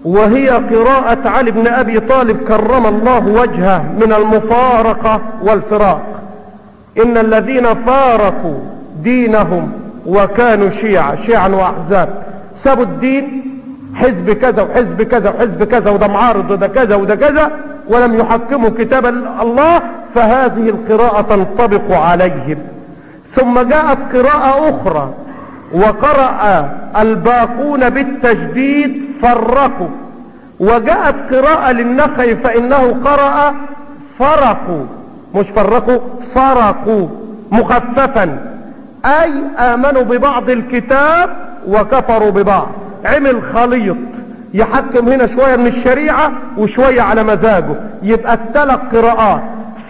وهي قراءة علي بن أبي طالب كرم الله وجهه من المفارقة والفراق. إن الذين فارقوا دينهم وكانوا شيعا شيعا وأحزاب. سابوا الدين حزب كذا وحزب كذا وحزب كذا وده معارض وده كذا وده كذا ولم يحكموا كتاب الله فهذه القراءة تنطبق عليهم. ثم جاءت قراءة أخرى وقرأ الباقون بالتجديد فرقوا. وجاءت قراءة للنخي فإنه قرأ فرقوا. مش فرقوا فرقوا مخففا. أي آمنوا ببعض الكتاب وكفروا ببعض. عمل خليط. يحكم هنا شوية من الشريعة وشوية على مزاجه. يبقى الثلاث قراءات.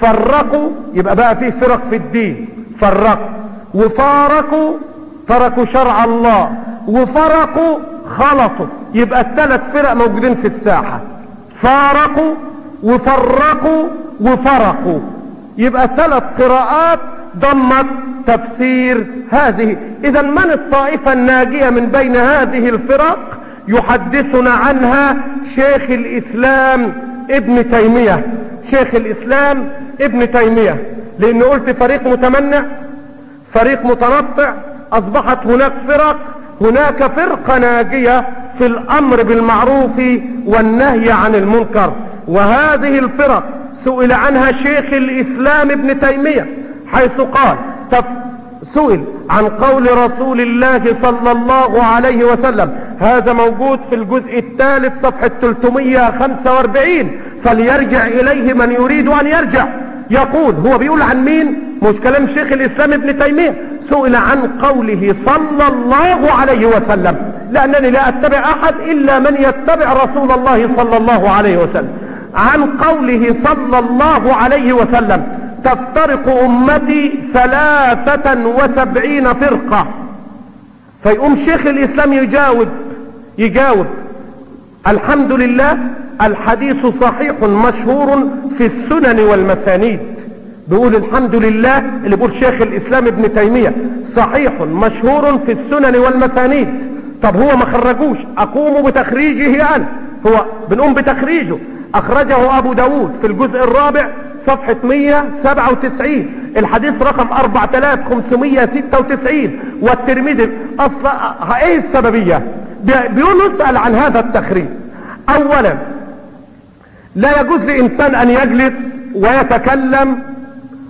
فرقوا يبقى بقى فيه فرق في الدين. فرقوا. وفارقوا تركوا شرع الله وفرقوا خلطوا يبقى الثلاث فرق موجودين في الساحة. فارقوا وفرقوا وفرقوا. يبقى ثلاث قراءات ضمت تفسير هذه. اذا من الطائفة الناجية من بين هذه الفرق يحدثنا عنها شيخ الإسلام ابن تيمية؟ شيخ الإسلام ابن تيمية. لأن قلت فريق متمنع فريق متنطع أصبحت هناك فرق هناك فرقة ناجية في الأمر بالمعروف والنهي عن المنكر وهذه الفرق سئل عنها شيخ الإسلام ابن تيمية حيث قال. سئل عن قول رسول الله صلى الله عليه وسلم هذا موجود في الجزء الثالث صفحة 345 فليرجع إليه من يريد أن يرجع يقول هو بيقول عن مين؟ مش كلام شيخ الإسلام ابن تيمية. سئل عن قوله صلى الله عليه وسلم. لأنني لا أتبع أحد إلا من يتبع رسول الله صلى الله عليه وسلم. عن قوله صلى الله عليه وسلم تفترق أمتي ثلاثة وسبعين فرقة. فيقوم شيخ الإسلام يجاوب يجاوب الحمد لله الحديث صحيح مشهور في السنن والمسانيد. بيقول الحمد لله اللي بيقول شيخ الإسلام ابن تيمية صحيح مشهور في السنن والمسانيد. طب هو ما خرجوش؟ أقوم بتخريجه أنا هو بنقوم بتخريجه. أخرجه أبو داود في الجزء الرابع صفحة 197 الحديث رقم 4596 والترمذي أصلا إيه السببية؟ بيقول نسأل عن هذا التخريج. أولا لا يجوز لإنسان أن يجلس ويتكلم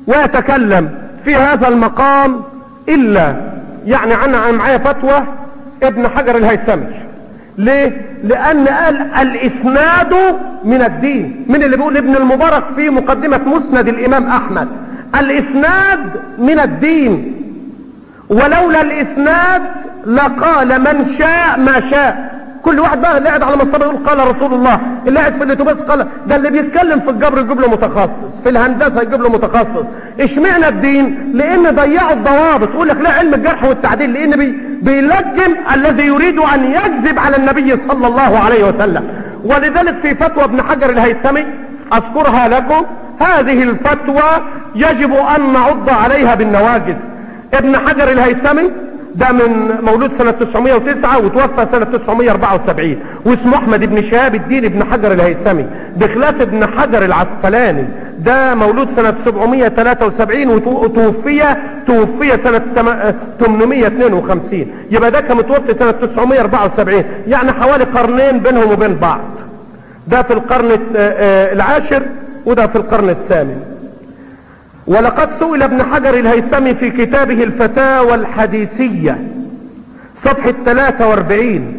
ويتكلم في هذا المقام إلا يعني أنا معايا فتوى ابن حجر الهيثمي ليه؟ لأن قال الإسناد من الدين من اللي بيقول ابن المبارك في مقدمة مسند الإمام أحمد. الإسناد من الدين. ولولا الإسناد لقال من شاء ما شاء. كل واحد بقى اللي قاعد على مصطبة يقول قال رسول الله. اللي قاعد في الاتوبيس قال ده اللي بيتكلم في الجبر يجيب له متخصص في الهندسة يجيب له متخصص. اشمعنى الدين؟ لأن ضيعوا الضوابط. يقول لك لا علم الجرح والتعديل لأن بي بيلجم الذي يريد أن يكذب على النبي صلى الله عليه وسلم. ولذلك في فتوى ابن حجر الهيثمي أذكرها لكم هذه الفتوى يجب أن نعض عليها بالنواجز ابن حجر الهيثمي ده من مولود سنة 909 وتوفى سنة 974 واسمه أحمد بن شهاب الدين ابن حجر الهيثمي بخلاف ابن حجر العسقلاني ده مولود سنة 773 وتوفي توفي سنة 852 يبقى ده كان متوفي سنة 974 يعني حوالي قرنين بينهم وبين بعض ده في القرن العاشر وده في القرن الثامن. ولقد سئل ابن حجر الهيثمي في كتابه الفتاوى الحديثية صفحة 43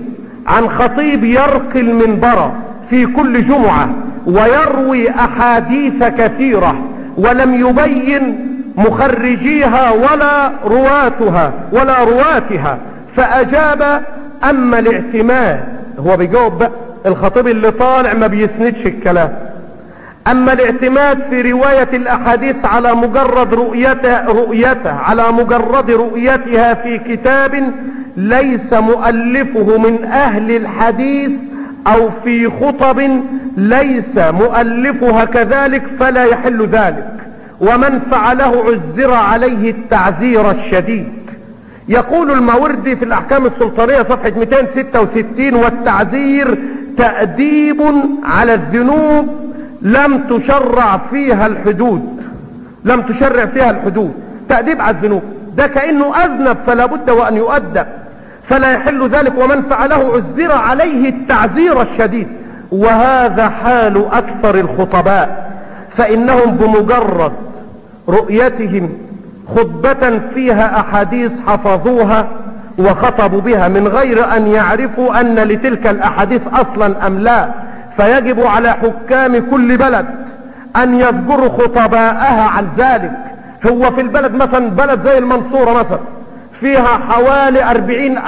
عن خطيب يرقي المنبر في كل جمعة ويروي أحاديث كثيرة ولم يبين مخرجيها ولا رواتها ولا رواتها فأجاب أما الاعتماد هو بيجاوب الخطيب اللي طالع ما بيسندش الكلام. أما الاعتماد في رواية الأحاديث على مجرد رؤيتها, رؤيتها على مجرد رؤيتها في كتاب ليس مؤلفه من أهل الحديث أو في خطب ليس مؤلفها كذلك فلا يحل ذلك. ومن فعله عزر عليه التعزير الشديد. يقول الماوردي في الأحكام السلطانية صفحة 266 والتعزير تأديب على الذنوب لم تشرع فيها الحدود. لم تشرع فيها الحدود. تأديب على الذنوب. ده كأنه أذنب فلا بد وأن يؤدب فلا يحل ذلك ومن فعله عزر عليه التعزير الشديد. وهذا حال أكثر الخطباء. فإنهم بمجرد رؤيتهم خطبة فيها أحاديث حفظوها وخطبوا بها من غير أن يعرفوا أن لتلك الأحاديث أصلا أم لا. فيجب على حكام كل بلد أن يذكروا خطباءها عن ذلك. هو في البلد مثلا بلد زي المنصورة مثلا فيها حوالي أربعين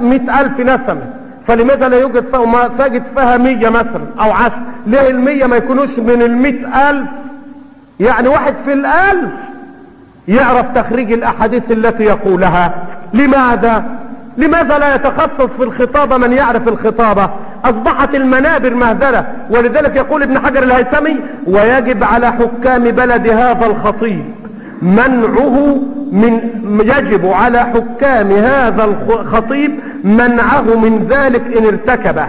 مئة ألف نسمة. فلماذا لا يوجد مساجد فيها مية مثلا أو عشر؟ ليه المية ما يكونوش من المئة ألف؟ يعني واحد في الألف يعرف تخريج الأحاديث التي يقولها. لماذا؟ لماذا لا يتخصص في الخطابة من يعرف الخطابة؟ أصبحت المنابر مهدرة ولذلك يقول ابن حجر الهيثمي ويجب على حكام بلد هذا الخطيب منعه من يجب على حكام هذا الخطيب منعه من ذلك إن ارتكبه.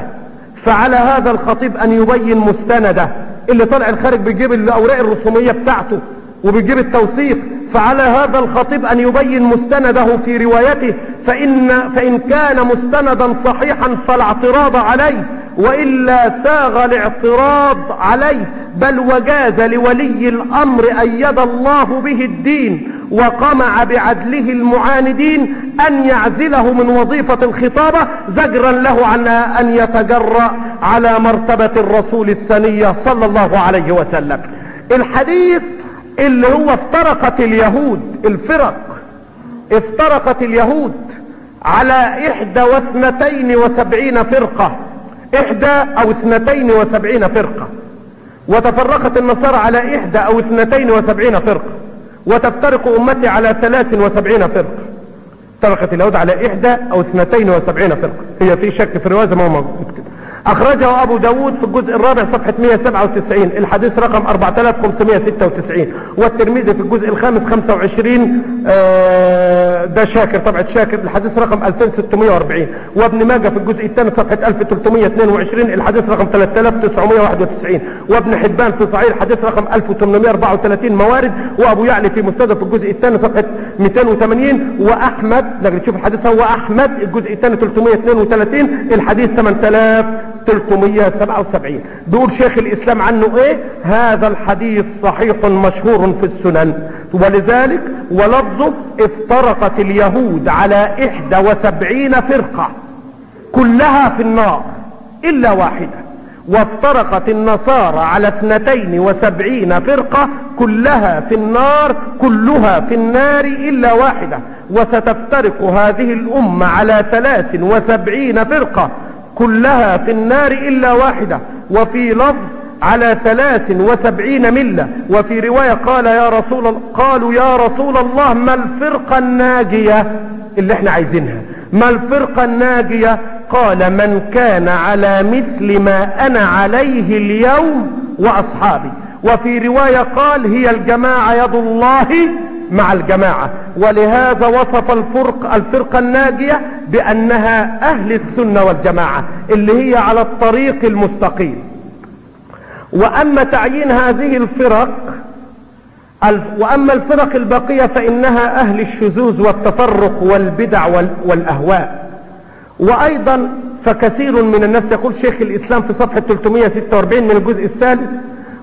فعلى هذا الخطيب أن يبين مستنده. اللي طلع الخارج بيجيب الأوراق الرسومية بتاعته وبيجيب التوثيق. فعلى هذا الخطيب أن يبين مستنده في روايته فإن, فإن كان مستندا صحيحا فلا اعتراض عليه وإلا ساغ الاعتراض عليه بل وجاز لولي الأمر أيد الله به الدين وقمع بعدله المعاندين أن يعزله من وظيفة الخطابة زجرا له عن أن يتجرأ على مرتبة الرسول الثانية صلى الله عليه وسلم. الحديث اللي هو افترقت اليهود الفرق. افترقت اليهود على إحدى واثنتين وسبعين فرقة. إحدى أو اثنتين وسبعين فرقة. وتفرقت النصارى على إحدى أو اثنتين وسبعين فرقة. وتفترق أمتي على ثلاث وسبعين فرقة. افترقت اليهود على إحدى أو اثنتين وسبعين فرقة. هي في شك في الرواية ما هو كده أخرجه أبو داود في الجزء الرابع صفحة 197 الحديث رقم 4596 والترمذي في الجزء الخامس 25 آه ده شاكر طبعة شاكر. الحديث رقم 2640 وابن ماجه في الجزء الثاني صفحة 1322 الحديث رقم 3991 وابن حبان في صحيح الحديث رقم 1834 موارد وأبو يعلي في مستدرك في الجزء الثاني صفحة 280 وأحمد نقدر نشوف الحديث هو أحمد الجزء الثاني 332 الحديث 8000 377 بيقول شيخ الإسلام عنه إيه؟ هذا الحديث صحيح مشهور في السنن. ولذلك ولفظه افترقت اليهود على إحدى وسبعين فرقة كلها في النار إلا واحدة. وافترقت النصارى على اثنتين وسبعين فرقة كلها في النار كلها في النار إلا واحدة. وستفترق هذه الأمة على ثلاث وسبعين فرقة. كلها في النار إلا واحدة وفي لفظ على ثلاث وسبعين ملة. وفي رواية قال يا رسول قالوا يا رسول الله ما الفرقة الناجية؟ اللي إحنا عايزينها. ما الفرقة الناجية؟ قال من كان على مثل ما أنا عليه اليوم وأصحابي. وفي رواية قال هي الجماعة يد الله مع الجماعة. ولهذا وصف الفرق الفرقة الناجية بأنها أهل السنة والجماعة اللي هي على الطريق المستقيم. وأما تعيين هذه الفرق وأما الفرق البقية فإنها أهل الشذوذ والتفرق والبدع والأهواء. وأيضا فكثير من الناس يقول شيخ الإسلام في صفحة 346 من الجزء الثالث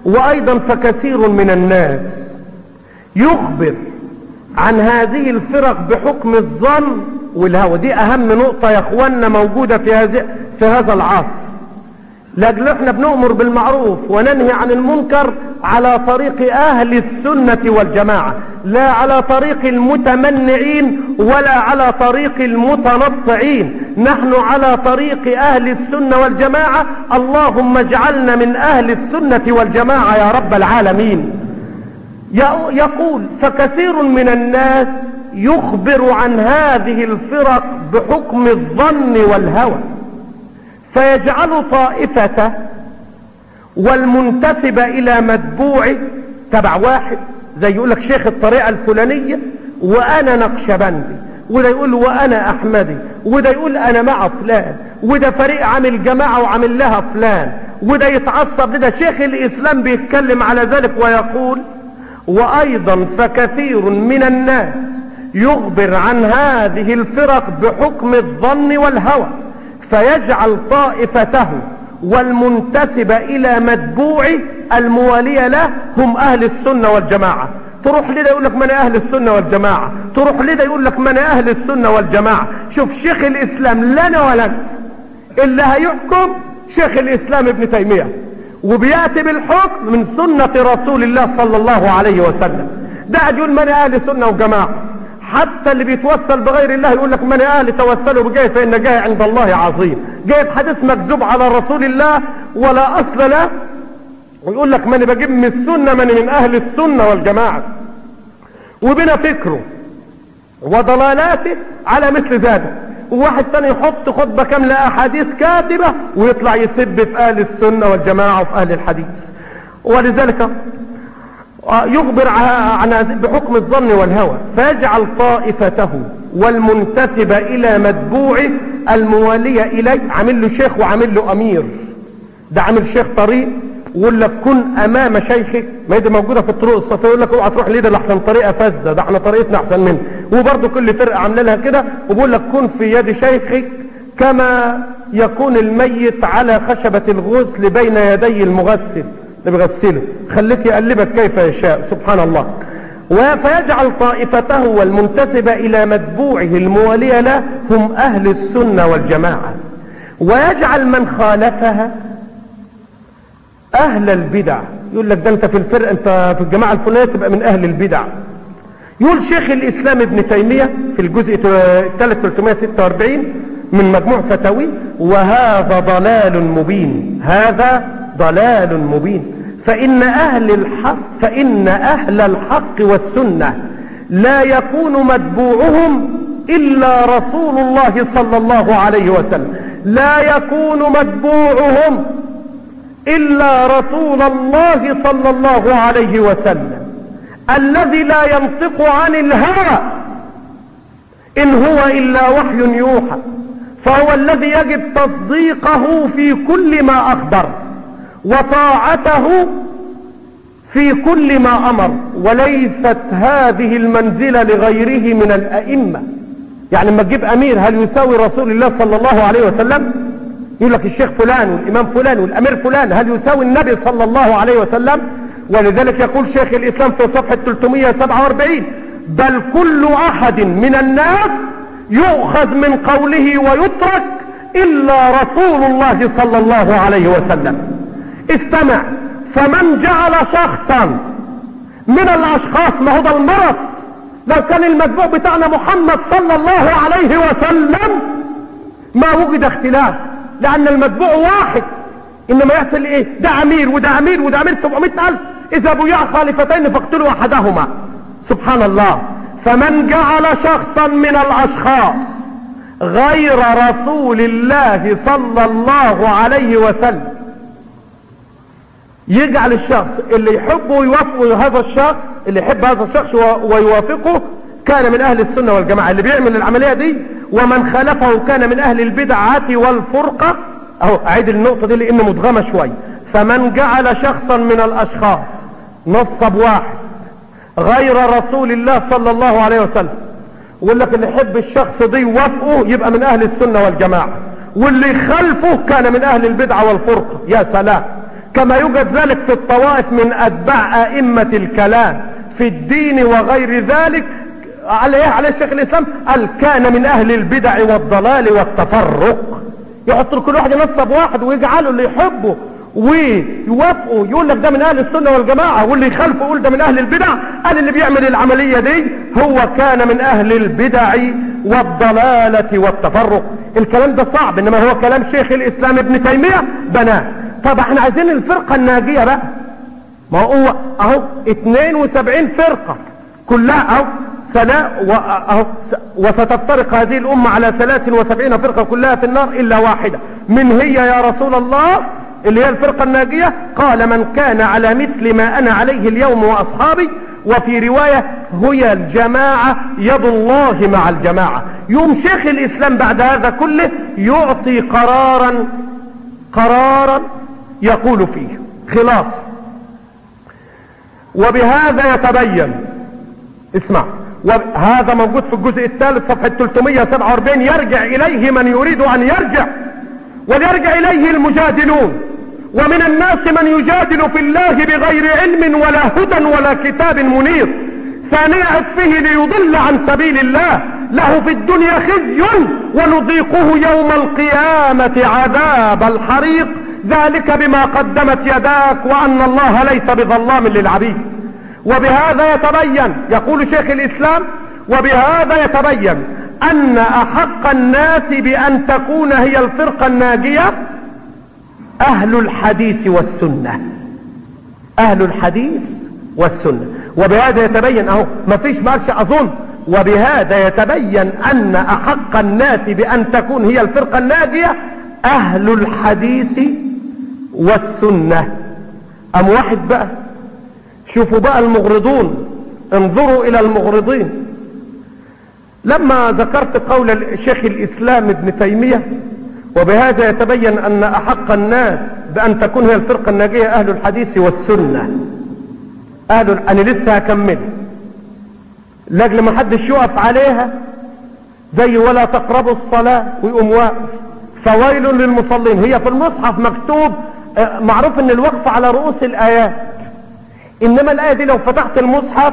وأيضا فكثير من الناس يخبر عن هذه الفرق بحكم الظن والهوى. دي أهم نقطة يا اخوانا موجودة في هذا في هذا العصر. لاجل إحنا بنؤمر بالمعروف وننهي عن المنكر على طريق أهل السنة والجماعة لا على طريق المتمنعين ولا على طريق المتنطعين. نحن على طريق أهل السنة والجماعة. اللهم اجعلنا من أهل السنة والجماعة يا رب العالمين. يقول فكثير من الناس يخبر عن هذه الفرق بحكم الظن والهوى. فيجعل طائفة والمنتسب إلى متبوع تبع واحد. زي يقول لك شيخ الطريقة الفلانية وأنا نقشبندي وده يقول وأنا أحمدي. وده يقول أنا مع فلان. وده فريق عامل جماعة وعامل لها فلان. وده يتعصب. لده شيخ الإسلام بيتكلم على ذلك ويقول وأيضا فكثير من الناس يخبر عن هذه الفرق بحكم الظن والهوى فيجعل طائفته والمنتسب إلى متبوع الموالية له هم أهل السنة والجماعة. تروح لده يقول لك من أهل السنة والجماعة؟ تروح لده يقول لك من أهل السنة والجماعة؟ شوف شيخ الإسلام لنا ولا انت اللي هيحكم شيخ الإسلام ابن تيمية. وبيأتي بالحكم من سنة رسول الله صلى الله عليه وسلم. ده يقول من أهل سنة وجماعة. حتى اللي بيتوسل بغير الله يقول لك من أهل توسلوا بجاه فإن جاه عند الله عظيم. جايب حديث مكذوب على رسول الله ولا أصل له. ويقول لك من بجيب من السنة من من أهل السنة والجماعة. وبنا فكره وضلالاته على مثل ذلك وواحد تاني يحط خطبة كاملة أحاديث كاتبة ويطلع يسب في أهل السنة والجماعة وفي أهل الحديث. ولذلك يخبر عن بحكم الظن والهوى فيجعل طائفته والمنتسب إلى متبوعه الموالية إليه عامل له شيخ وعامل له أمير. ده عامل شيخ طريق. ويقول لك كن أمام شيخك ما دي موجودة في الطرق الصفية يقول لك اوعى تروح ليه؟ ده أحسن طريقة فاسدة ده إحنا طريقتنا أحسن منه. وبرضه كل فرقة عاملة لها كده وبيقول لك كن في يد شيخك كما يكون الميت على خشبة الغسل بين يدي المغسل. اللي بيغسله. خليك يقلبك كيف يشاء سبحان الله. فيجعل طائفته والمنتسبة إلى متبوعه الموالية له هم أهل السنة والجماعة. ويجعل من خالفها أهل البدع. يقول لك ده أنت في الفرق أنت في الجماعة الفلانية تبقى من أهل البدع. يقول شيخ الإسلام ابن تيمية في الجزء 346 من مجموع فتاوي وهذا ضلال مبين. هذا ضلال مبين. فإن أهل الحق فإن أهل الحق والسنة لا يكون متبوعهم إلا رسول الله صلى الله عليه وسلم. لا يكون متبوعهم إلا رسول الله صلى الله عليه وسلم. الذي لا ينطق عن الهوى. إن هو إلا وحي يوحى. فهو الذي يجب تصديقه في كل ما أخبر. وطاعته في كل ما أمر. وليست هذه المنزلة لغيره من الأئمة. يعني لما تجيب أمير هل يساوي رسول الله صلى الله عليه وسلم؟ يقول لك الشيخ فلان والإمام فلان والأمير فلان هل يساوي النبي صلى الله عليه وسلم؟ ولذلك يقول شيخ الإسلام في صفحة 347 بل كل أحد من الناس يؤخذ من قوله ويترك إلا رسول الله صلى الله عليه وسلم. استمع. فمن جعل شخصا من الأشخاص ما هو ده المرض لو كان المتبوع بتاعنا محمد صلى الله عليه وسلم ما وجد اختلاف. لأن المتبوع واحد. إنما يحصل إيه ده أمير وده أمير وده أمير 700 ألف. إذا بيع خالفتين فاقتلوا أحدهما. سبحان الله. فمن جعل شخصا من الأشخاص غير رسول الله صلى الله عليه وسلم يجعل الشخص اللي يحبه ويوافقه هذا الشخص اللي يحب هذا الشخص ويوافقه كان من أهل السنة والجماعة. اللي بيعمل العملية دي ومن خالفه كان من أهل البدعة والفرقة. أهو أعيد النقطة دي لأنه مدغمة شوية فمن جعل شخصا من الأشخاص نصب واحد غير رسول الله صلى الله عليه وسلم ويقول لك اللي يحب الشخص دي يوافقه يبقى من أهل السنة والجماعة. واللي يخالفه كان من أهل البدعة والفرقة. يا سلام! كما يوجد ذلك في الطوائف من أتباع أئمة الكلام في الدين وغير ذلك عليه عليه الشيخ الإسلام قال كان من أهل البدع والضلال والتفرق. يحط كل واحد ينصب واحد ويجعله اللي يحبه ويوافقوا يقول لك ده من أهل السنة والجماعة واللي يخالفه يقول ده من أهل البدع. قال اللي بيعمل العملية دي هو كان من أهل البدع والضلالة والتفرق. الكلام ده صعب إنما هو كلام شيخ الإسلام ابن تيمية. بناه. طب إحنا عايزين الفرقة الناجية بقى. ما هو أهو 72 فرقة كلها أهو سلا و... وستفترق هذه الأمة على 73 فرقة كلها في النار إلا واحدة. من هي يا رسول الله؟ اللي هي الفرقة الناجية؟ قال من كان على مثل ما أنا عليه اليوم وأصحابي وفي رواية هي الجماعة يد الله مع الجماعة. يوم شيخ الإسلام بعد هذا كله يعطي قرارا قرارا يقول فيه خلاصة وبهذا يتبين اسمع. وهذا موجود في الجزء الثالث صفحة 347 يرجع إليه من يريد أن يرجع وليرجع إليه المجادلون. ومن الناس من يجادل في الله بغير علم ولا هدى ولا كتاب منير. ثانية فيه ليضل عن سبيل الله. له في الدنيا خزي ونضيقه يوم القيامة عذاب الحريق. ذلك بما قدمت يداك وأن الله ليس بظلام للعبيد. وبهذا يتبين يقول شيخ الإسلام وبهذا يتبين أن أحق الناس بأن تكون هي الفرقة الناجية أهل الحديث والسنة. أهل الحديث والسنة. وبهذا يتبين أهو ما فيش مارش أظن. وبهذا يتبين أن أحق الناس بأن تكون هي الفرقة الناجية أهل الحديث والسنة. أم واحد بقى؟ شوفوا بقى المغرضون انظروا إلى المغرضين. لما ذكرت قول شيخ الإسلام ابن تيمية وبهذا يتبين أن أحق الناس بأن تكون هي الفرقة الناجية أهل الحديث والسنة. أهل أنا لسه هكمل. لأجل ما حدش يقف عليها زي ولا تقربوا الصلاة ويقوم واقف فويل للمصلين. هي في المصحف مكتوب آه، معروف إن الوقف على رؤوس الآيات. إنما الآية دي لو فتحت المصحف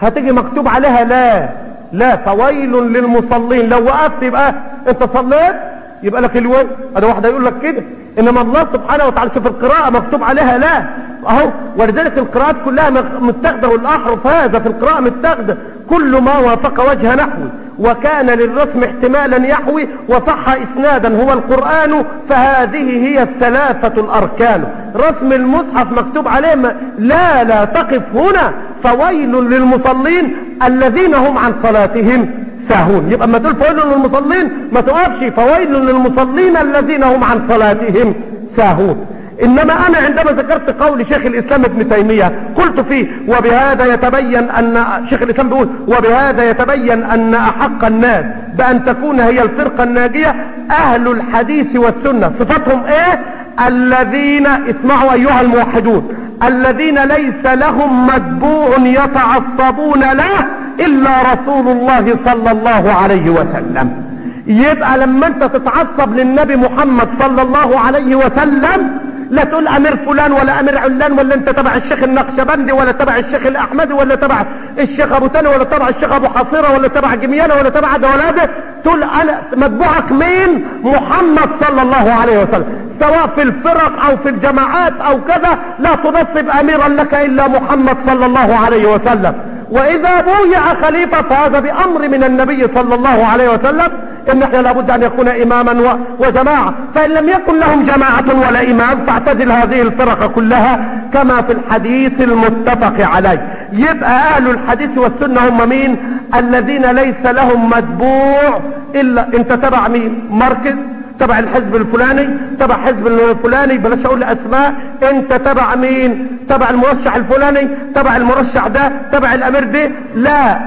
هتيجي مكتوب عليها لا. لا فويل للمصلين. لو وقفت يبقى أنت صليت يبقى لك الويل. هذا واحد يقول لك كده. إنما الله سبحانه وتعالى شوف القراءة مكتوب عليها لا. أهو ولذلك القراءات كلها متاخدة والأحرف هذا في القراءة متاخدة. كل ما وافق وجه نحوي وكان للرسم احتمالا يحوي وصح اسنادا هو القرآن فهذه هي الثلاثة الأركان. رسم المصحف مكتوب عليه لا لا تقف هنا. فويل للمصلين الذين هم عن صلاتهم ساهون. يبقى ما تقول فويل للمصلين؟ ما تقفش. فويل للمصلين الذين هم عن صلاتهم ساهون. إنما أنا عندما ذكرت قول شيخ الإسلام ابن تيمية قلت فيه وبهذا يتبين أن شيخ الإسلام بيقول وبهذا يتبين أن أحق الناس بأن تكون هي الفرقة الناجية أهل الحديث والسنة. صفتهم إيه؟ الذين اسمعوا أيها الموحدون الذين ليس لهم متبوع يتعصبون له إلا رسول الله صلى الله عليه وسلم. يبقى لما أنت تتعصب للنبي محمد صلى الله عليه وسلم لا تقول أمير فلان ولا أمير علان ولا أنت تبع الشيخ النقشبندي ولا تبع الشيخ الاحمدي ولا تبع الشيخ أبو تاني ولا تبع الشيخ أبو حصيرة ولا تبع جميانه ولا تبع ده ولا ده تقول أنا متبوعك مين؟ محمد صلى الله عليه وسلم. سواء في الفرق أو في الجماعات أو كذا لا تنصب أميرا لك إلا محمد صلى الله عليه وسلم. وإذا بويع خليفة فهذا بأمر من النبي صلى الله عليه وسلم. إن إحنا لابد أن يكون إماما وجماعة. فإن لم يكن لهم جماعة ولا إمام فاعتزل هذه الفرق كلها كما في الحديث المتفق عليه. يبقى أهل الحديث والسنة هم مين؟ الذين ليس لهم متبوع الا أنت تبع مين مركز؟ تبع الحزب الفلاني؟ تبع حزب الفلاني؟ بلاش أقول أسماء. أنت تبع مين؟ تبع المرشح الفلاني؟ تبع المرشح ده؟ تبع الأمير ده؟ لا.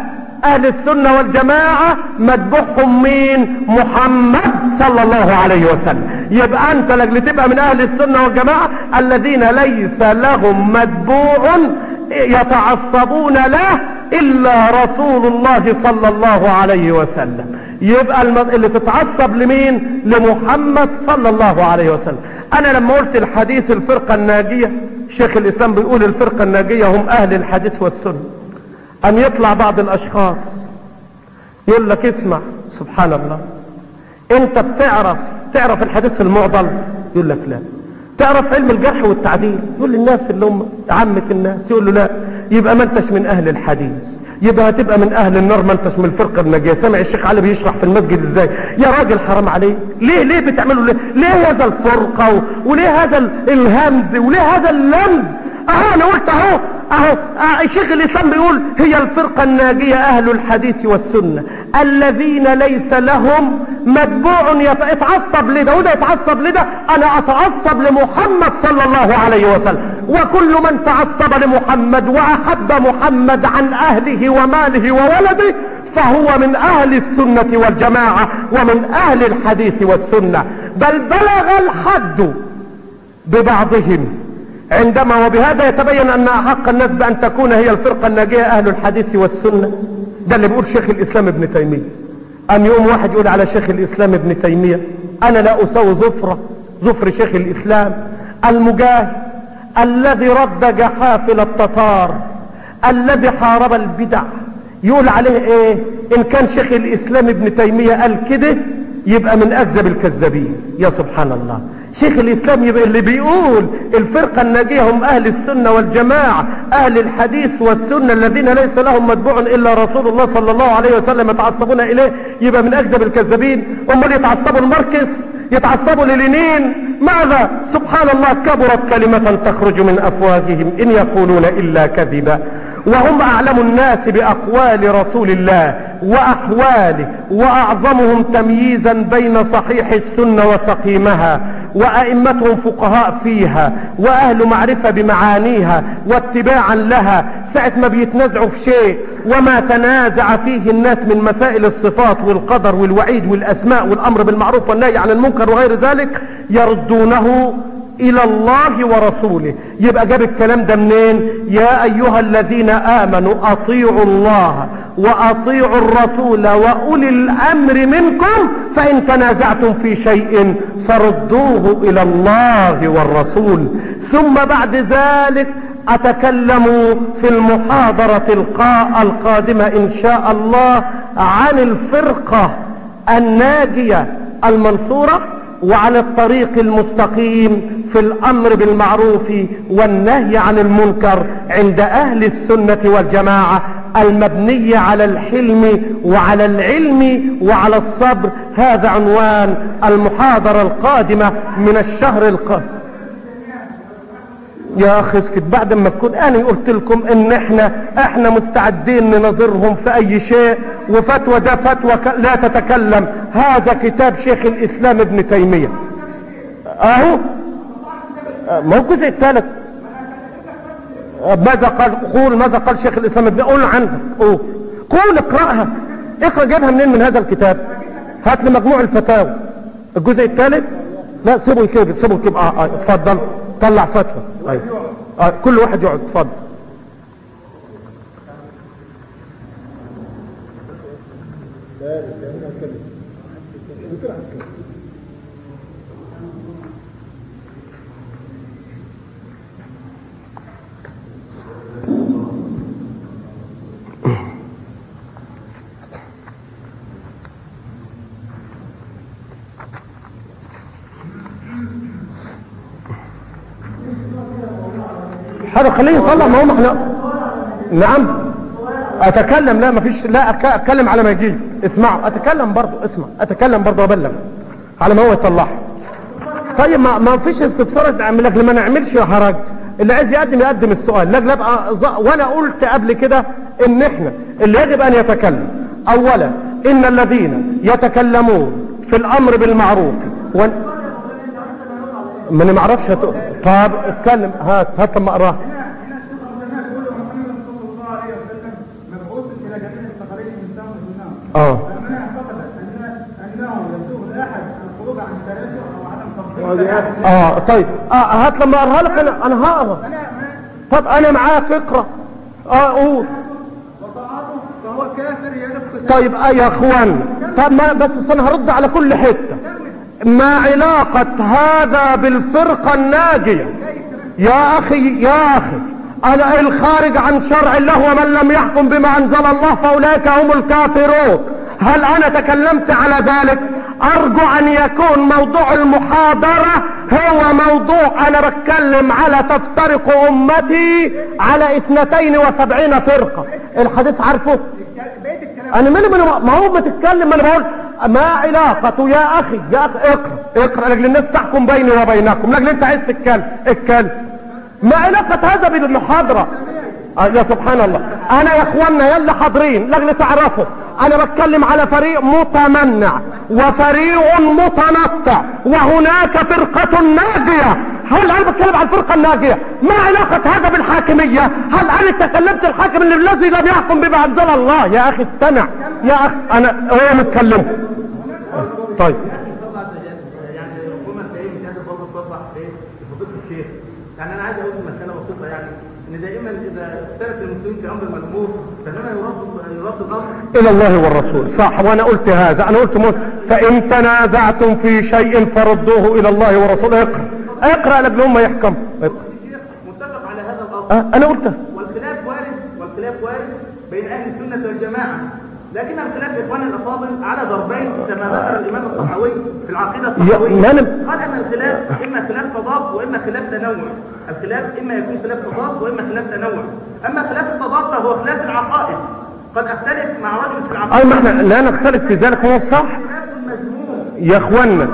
أهل السنة والجماعة مذبوحهم مين؟ محمد صلى الله عليه وسلم. يبقى أنت لجل تبقى من أهل السنة والجماعة الذين ليس لهم متبوع يتعصبون له إلا رسول الله صلى الله عليه وسلم. يبقى اللي تتعصب لمين؟ لمحمد صلى الله عليه وسلم. أنا لما قلت الحديث الفرقة الناجية شيخ الإسلام بيقول الفرقة الناجية هم أهل الحديث والسنة. أن يطلع بعض الأشخاص. يقول لك اسمع سبحان الله أنت بتعرف تعرف الحديث المعضل؟ يقول لك لا. تعرف علم الجرح والتعديل؟ يقول للناس اللي هم عامة الناس يقول له لا. يبقى ما أنتش من أهل الحديث. يبقى هتبقى من أهل النار ما أنتش من الفرقة الناجيه سامع الشيخ علي بيشرح في المسجد إزاي؟ يا راجل حرام عليك. ليه ليه بتعملوا ليه ليه هذا الفرقة وليه هذا الهمز وليه هذا اللمز؟ أهو أنا قلت أهو. أهو الشيخ الاسلام بيقول هي الفرقة الناجية أهل الحديث والسنة. الذين ليس لهم متبوع يتعصب لده وده يتعصب لده. أنا أتعصب لمحمد صلى الله عليه وسلم. وكل من تعصب لمحمد وأحب محمد عن أهله وماله وولده فهو من أهل السنة والجماعة ومن أهل الحديث والسنة. بل بلغ الحد ببعضهم. عندما وبهذا يتبين أن احق الناس بان تكون هي الفرقة الناجية أهل الحديث والسنة. ده اللي بيقول شيخ الإسلام ابن تيمية. أم يقوم واحد يقول على شيخ الإسلام ابن تيمية أنا لا أسوي ظفرة ظفر شيخ الإسلام. المجاهد الذي رد جحافل التتار الذي حارب البدع. يقول عليه إيه؟ إن كان شيخ الإسلام ابن تيمية قال كده يبقى من اكذب الكذابين. يا سبحان الله. شيخ الإسلام يبقى اللي بيقول الفرقة الناجية هم أهل السنة والجماعة أهل الحديث والسنة الذين ليس لهم متبوع إلا رسول الله صلى الله عليه وسلم يتعصبون إليه يبقى من اكذب الكذابين. امال يتعصبوا المركز يتعصبوا للينين. ماذا؟ سبحان الله كبرت كلمة تخرج من أفواههم إن يقولون إلا كذبا. وهم أعلم الناس بأقوال رسول الله وأحواله وأعظمهم تمييزا بين صحيح السنة وسقيمها وأئمتهم فقهاء فيها وأهل معرفة بمعانيها واتباعا لها ساعة ما بيتنازعوا في شيء وما تنازع فيه الناس من مسائل الصفات والقدر والوعيد والأسماء والأمر بالمعروف والنهي عن المنكر وغير ذلك يردونه إلى الله ورسوله. يبقى جاب الكلام ده منين؟ يا أيها الذين آمنوا أطيعوا الله وأطيعوا الرسول وأولي الأمر منكم فإن تنازعتم في شيء فردوه إلى الله والرسول. ثم بعد ذلك أتكلم في المحاضرة القادمة إن شاء الله عن الفرقة الناجية المنصورة. وعلى الطريق المستقيم في الأمر بالمعروف والنهي عن المنكر عند أهل السنة والجماعة المبنية على الحلم وعلى العلم وعلى الصبر. هذا عنوان المحاضرة القادمة من الشهر القادم. يا أخي اسكت. بعد ما تكون أنا قلت لكم إن إحنا إحنا مستعدين نناظرهم في أي شيء وفتوى ده فتوى لا تتكلم. هذا كتاب شيخ الإسلام ابن تيمية. أهو. ما هو الجزء الثالث ماذا قال؟ قول ماذا قال شيخ الإسلام ابن قول عندك قول. قول اقرأها. اقرأ جابها منين؟ من هذا الكتاب. هات لي مجموع الفتاوى. الجزء الثالث لا سيبه يكيب سيبه يكيب. آه آه اتفضل. طلع فتوى أيوة. آه كل واحد يقعد اتفضل هذا خليه يطلع ما هو إحنا نعم. أتكلم. لا ما فيش لا أتكلم على ما يجي. اسمعوا. أتكلم برضه اسمع. أتكلم برضه ابلغ على ما هو يطلع. طيب ما ما فيش استفسار. أعمل لك. لما نعملش حرج اللي عايز يقدم يقدم السؤال. لا لا وأنا قلت قبل كده إن إحنا اللي يجب أن يتكلم. اولا إن الذين يتكلمون في الأمر بالمعروف و... ما أنا ما أعرفش هت... طب اتكلم. هات هات لما اقراها آه. آه طيب. آه هات لما اقراها لك. أنا أنا هقرأ. طب أنا معاك اقرأ. آه قول. طيب آه يا أخوان. طب ما بس أنا هرد على كل حتة. ما علاقة هذا بالفرقة الناجية. يا أخي يا أنا إلخارج عن شرع الله ومن لم يحكم بما أنزل الله فأولئك هم الكافرون. هل أنا تكلمت على ذلك؟ أرجو أن يكون موضوع المحاضرة هو موضوع أنا بتكلم على تفترق أمتي على اثنتين وسبعين فرقة. الحديث عارفه أنا مالي ما هو بتتكلم أنا بقول ما علاقة يا أخي؟ يا أخي اقرأ اقرأ. لاجل الناس تحكم بيني وبينكم. لاجل أنت عايز تتكلم اتكلم. ما علاقة هذا بالمحاضرة؟ آه يا سبحان الله. أنا يا اخوانا يلا حاضرين. لاجل تعرفوا أنا بتكلم على فريق متمنع وفريق متنطع. وهناك فرقة ناجية. هل أنا بتكلم عن الفرقة الناجية ما علاقة هذا بالحاكمية؟ هل أنا تكلمت الحاكم الذي لم يحكم بما أنزل الله؟ يا أخي استمع. يا أخي أنا هو متكلم؟ طيب. يعني أنا عايز أقول مسألة بسيطة يعني إن دائما إذا اختلف المسلمين في أمر مذموم فانما يرد يرد الامر إلى الله والرسول. صح وأنا قلت هذا. أنا قلت مش فإن تنازعتم في شيء فردوه إلى الله والرسول. اقرأ. اقرأ لاجل هم يحكم. متفق على هذا الأمر. أه أنا قلت. والخلاف وارد والخلاف وارد بين أهل السنة والجماعة. لكن الخلاف اخوان الأفاضل على ضربين كما ذكر الإمام الطحاوي في ما أنا... قال إن الخلاف إما خلاف تضاد وإما خلاف تنوع. الخلاف إما يكون خلاف تضاد وإما خلاف تنوع. أما خلاف التضاد فهو خلاف العقائد. قد أختلف مع رجل في العقائد ما إحنا لا نختلف في ذلك هو صح؟ يا اخوانا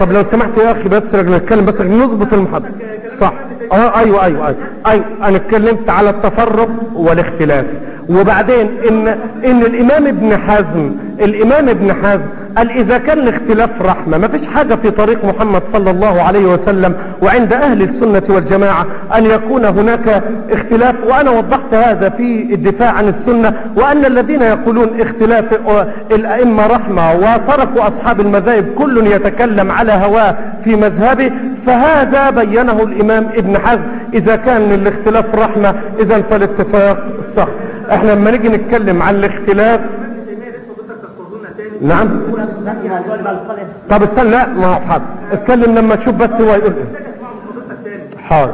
طب لو سمحت يا أخي بس رجل نتكلم بس رجل نظبط المحاضرة. صح. آه أيوه أيوه أيوه. أيوه أنا اتكلمت على التفرق والاختلاف. وبعدين إن إن الإمام ابن حزم الإمام ابن حزم قال إذا كان الاختلاف رحمة ما فيش حاجة في طريق محمد صلى الله عليه وسلم وعند أهل السنة والجماعة أن يكون هناك اختلاف. وأنا وضحت هذا في الدفاع عن السنة وأن الذين يقولون اختلاف الأئمة رحمة وتركوا أصحاب المذاهب كل يتكلم على هواه في مذهبه فهذا بينه الإمام ابن حزم. إذا كان الاختلاف رحمة إذا فالاتفاق صح. إحنا لما نيجي نتكلم عن الاختلاف ابن تيميه لسه حضرتك تذكروا لنا تاني نعم. طب استنى لا ما هو حاضر. اتكلم لما تشوف بس هو يقول إيه. حاضر.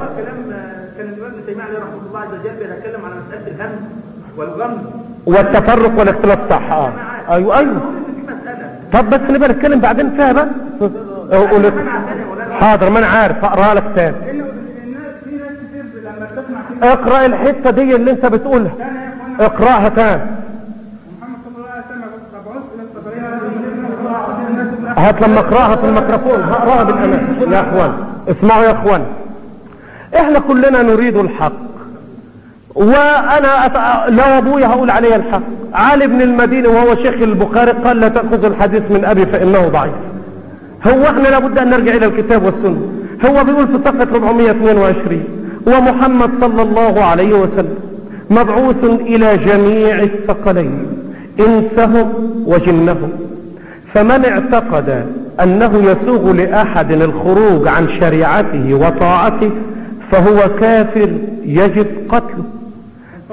والتفرق والاختلاف صح آه. أيوه أيوه. طب بس نبقى نتكلم بعدين فيها بقى يا مولانا حاضر ما أنا عارف اقراها لك تاني. اقرأ الحتة دي اللي أنت بتقولها. اقرأها تاني محمد صلى الله عليه وسلم مبعوث إلى الصبريه هات لما اقراها في الميكروفون. هقراها بالأمان. يا أخوان. اسمعوا يا أخوان. إحنا كلنا نريد الحق. وأنا أت... لو ابويا هقول عليه الحق. علي بن المديني وهو شيخ البخاري قال لا تاخذ الحديث من أبي فإنه ضعيف. هو إحنا لابد أن نرجع إلى الكتاب والسنة. هو بيقول في صفحة 422 ومحمد صلى الله عليه وسلم مبعوث إلى جميع الثقلين إنسهم وجنهم. فمن اعتقد أنه يسوغ لأحد الخروج عن شريعته وطاعته فهو كافر يجب قتله.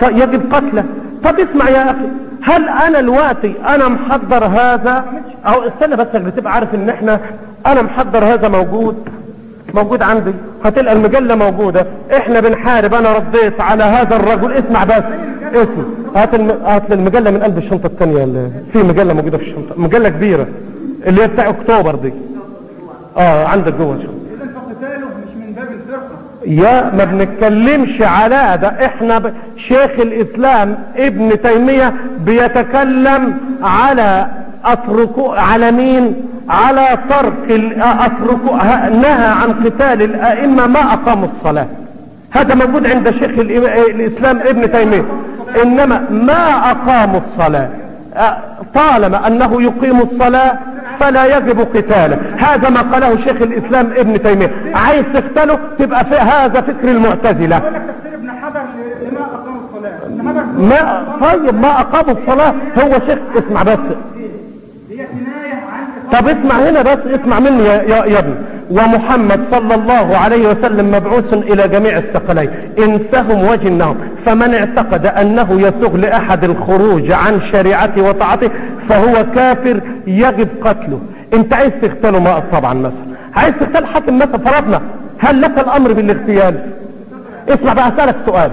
يجب قتله. طب اسمع يا أخي هل أنا دلوقتي أنا محضر هذا؟ أو استنى بس عشان تبقى عارف إن إحنا أنا محضر هذا موجود؟ موجود عندي. هتلقى المجلة موجودة. إحنا بنحارب. أنا رديت على هذا الرجل. اسمع بس. اسمع. هات الم... هات المجله من قلب الشنطة الثانية اللي... في مجلة موجودة في الشنطة. مجلة كبيرة. اللي هي بتاع أكتوبر دي. آه عندك جوه الفرقة. يا ما بنتكلمش على ده إحنا ب... شيخ الإسلام ابن تيمية بيتكلم على اتركوا على مين؟ على ترك ه- نهى عن قتال الأئمة ما أقاموا الصلاة. هذا موجود عند شيخ الإسلام ابن تيمية. إنما ما أقاموا الصلاة. طالما أنه يقيم الصلاة فلا يجب قتاله. هذا ما قاله شيخ الإسلام ابن تيمية. عايز تقتله تبقى في هذا فكر المعتزلة. ما طيب ما أقاموا الصلاة. هو شيخ اسمع بس. طب اسمع هنا بس اسمع مني يا, يا, ابني. ومحمد صلى الله عليه وسلم مبعوث إلى جميع الثقلين. إنسهم وجنهم. فمن اعتقد أنه يسوغ لأحد الخروج عن شريعته وطاعته فهو كافر يجب قتله. أنت عايز ما طبعا مثلا. عايز تقتل حاكم مثلا فرضنا هل لك الأمر بالاغتيال؟ اسمع بقى أسألك سؤال.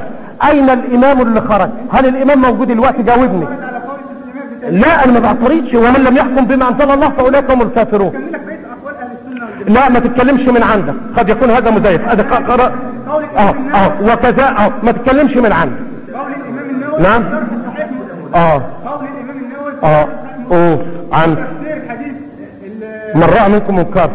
أين الإمام اللي خرج؟ هل الإمام موجود دلوقتي؟ جاوبني على قول الاسلام بتاع لا أنا ما بعترضش ومن لم يحكم بما أنزل الله فأولئك هم الكافرون. لا ما تتكلمش من عندك. قد يكون هذا مزيف. ق- قرأ آه آه وكذا آه ما تتكلمش من عندك. قول الامام النووي. نعم. آه. قول الامام النووي. آه. أوه. عن من رأى منكم منكر.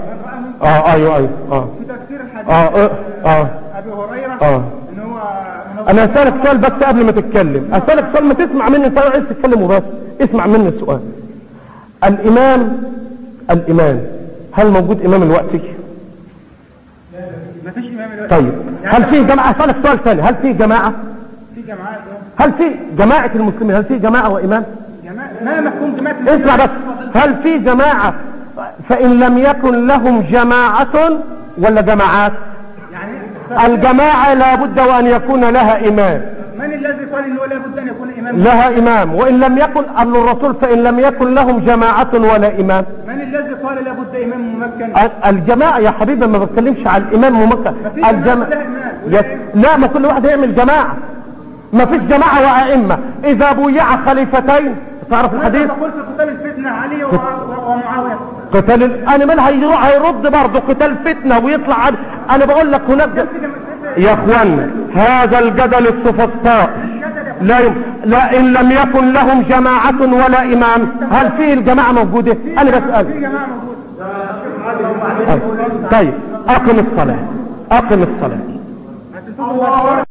آه أيوه أيوه. آه. في تفسير الحديث آه أه, آه. أبي هريرة. آه. هو أنا هسألك سؤال بس قبل ما تتكلم. هسألك سؤال ما تسمع مني انت عايز تتكلم وبس. اسمع مني السؤال. الامام الامام هل موجود إمام الوقتي ما فيش إمام دلوقتي طيب هل في جماعة؟ هسألك سؤال ثاني. هل في جماعة؟ في جماعات هل في جماعة المسلمين؟ هل في جماعة وإمام؟ جماعة ما مفهوم جماعة اسمع بس. هل في جماعة؟ فإن لم يكن لهم جماعة ولا جماعات؟ يعني الجماعة لابد وأن يكون لها إمام. من الذي قال ان هو لابد أن يكون إمام؟ لها إمام. وإن لم يكن قبل الرسول فإن لم يكن لهم جماعة ولا إمام. من الذي قال لابد إمام ممكن؟ ال- الجماعة يا حبيبي ما بتكلمش على الإمام ممكن. إمام. يس... لا ما كل واحد يعمل جماعة. ما فيش جماعة وأئمة. إذا بويع خليفتين. تعرف الحديث؟ تقول في قتال الفتنة علي ومعاوية. قتال ال- أنا مال هيروح هيرد برضه قتال فتنة ويطلع عن... أنا بقول لك هناك يا اخوانا هذا الجدل السفسطاء لا. لا إن لم يكن لهم جماعة ولا إمام هل في الجماعة موجودة؟ أنا موجوده طيب أقم الصلاة أقم الصلاة. الله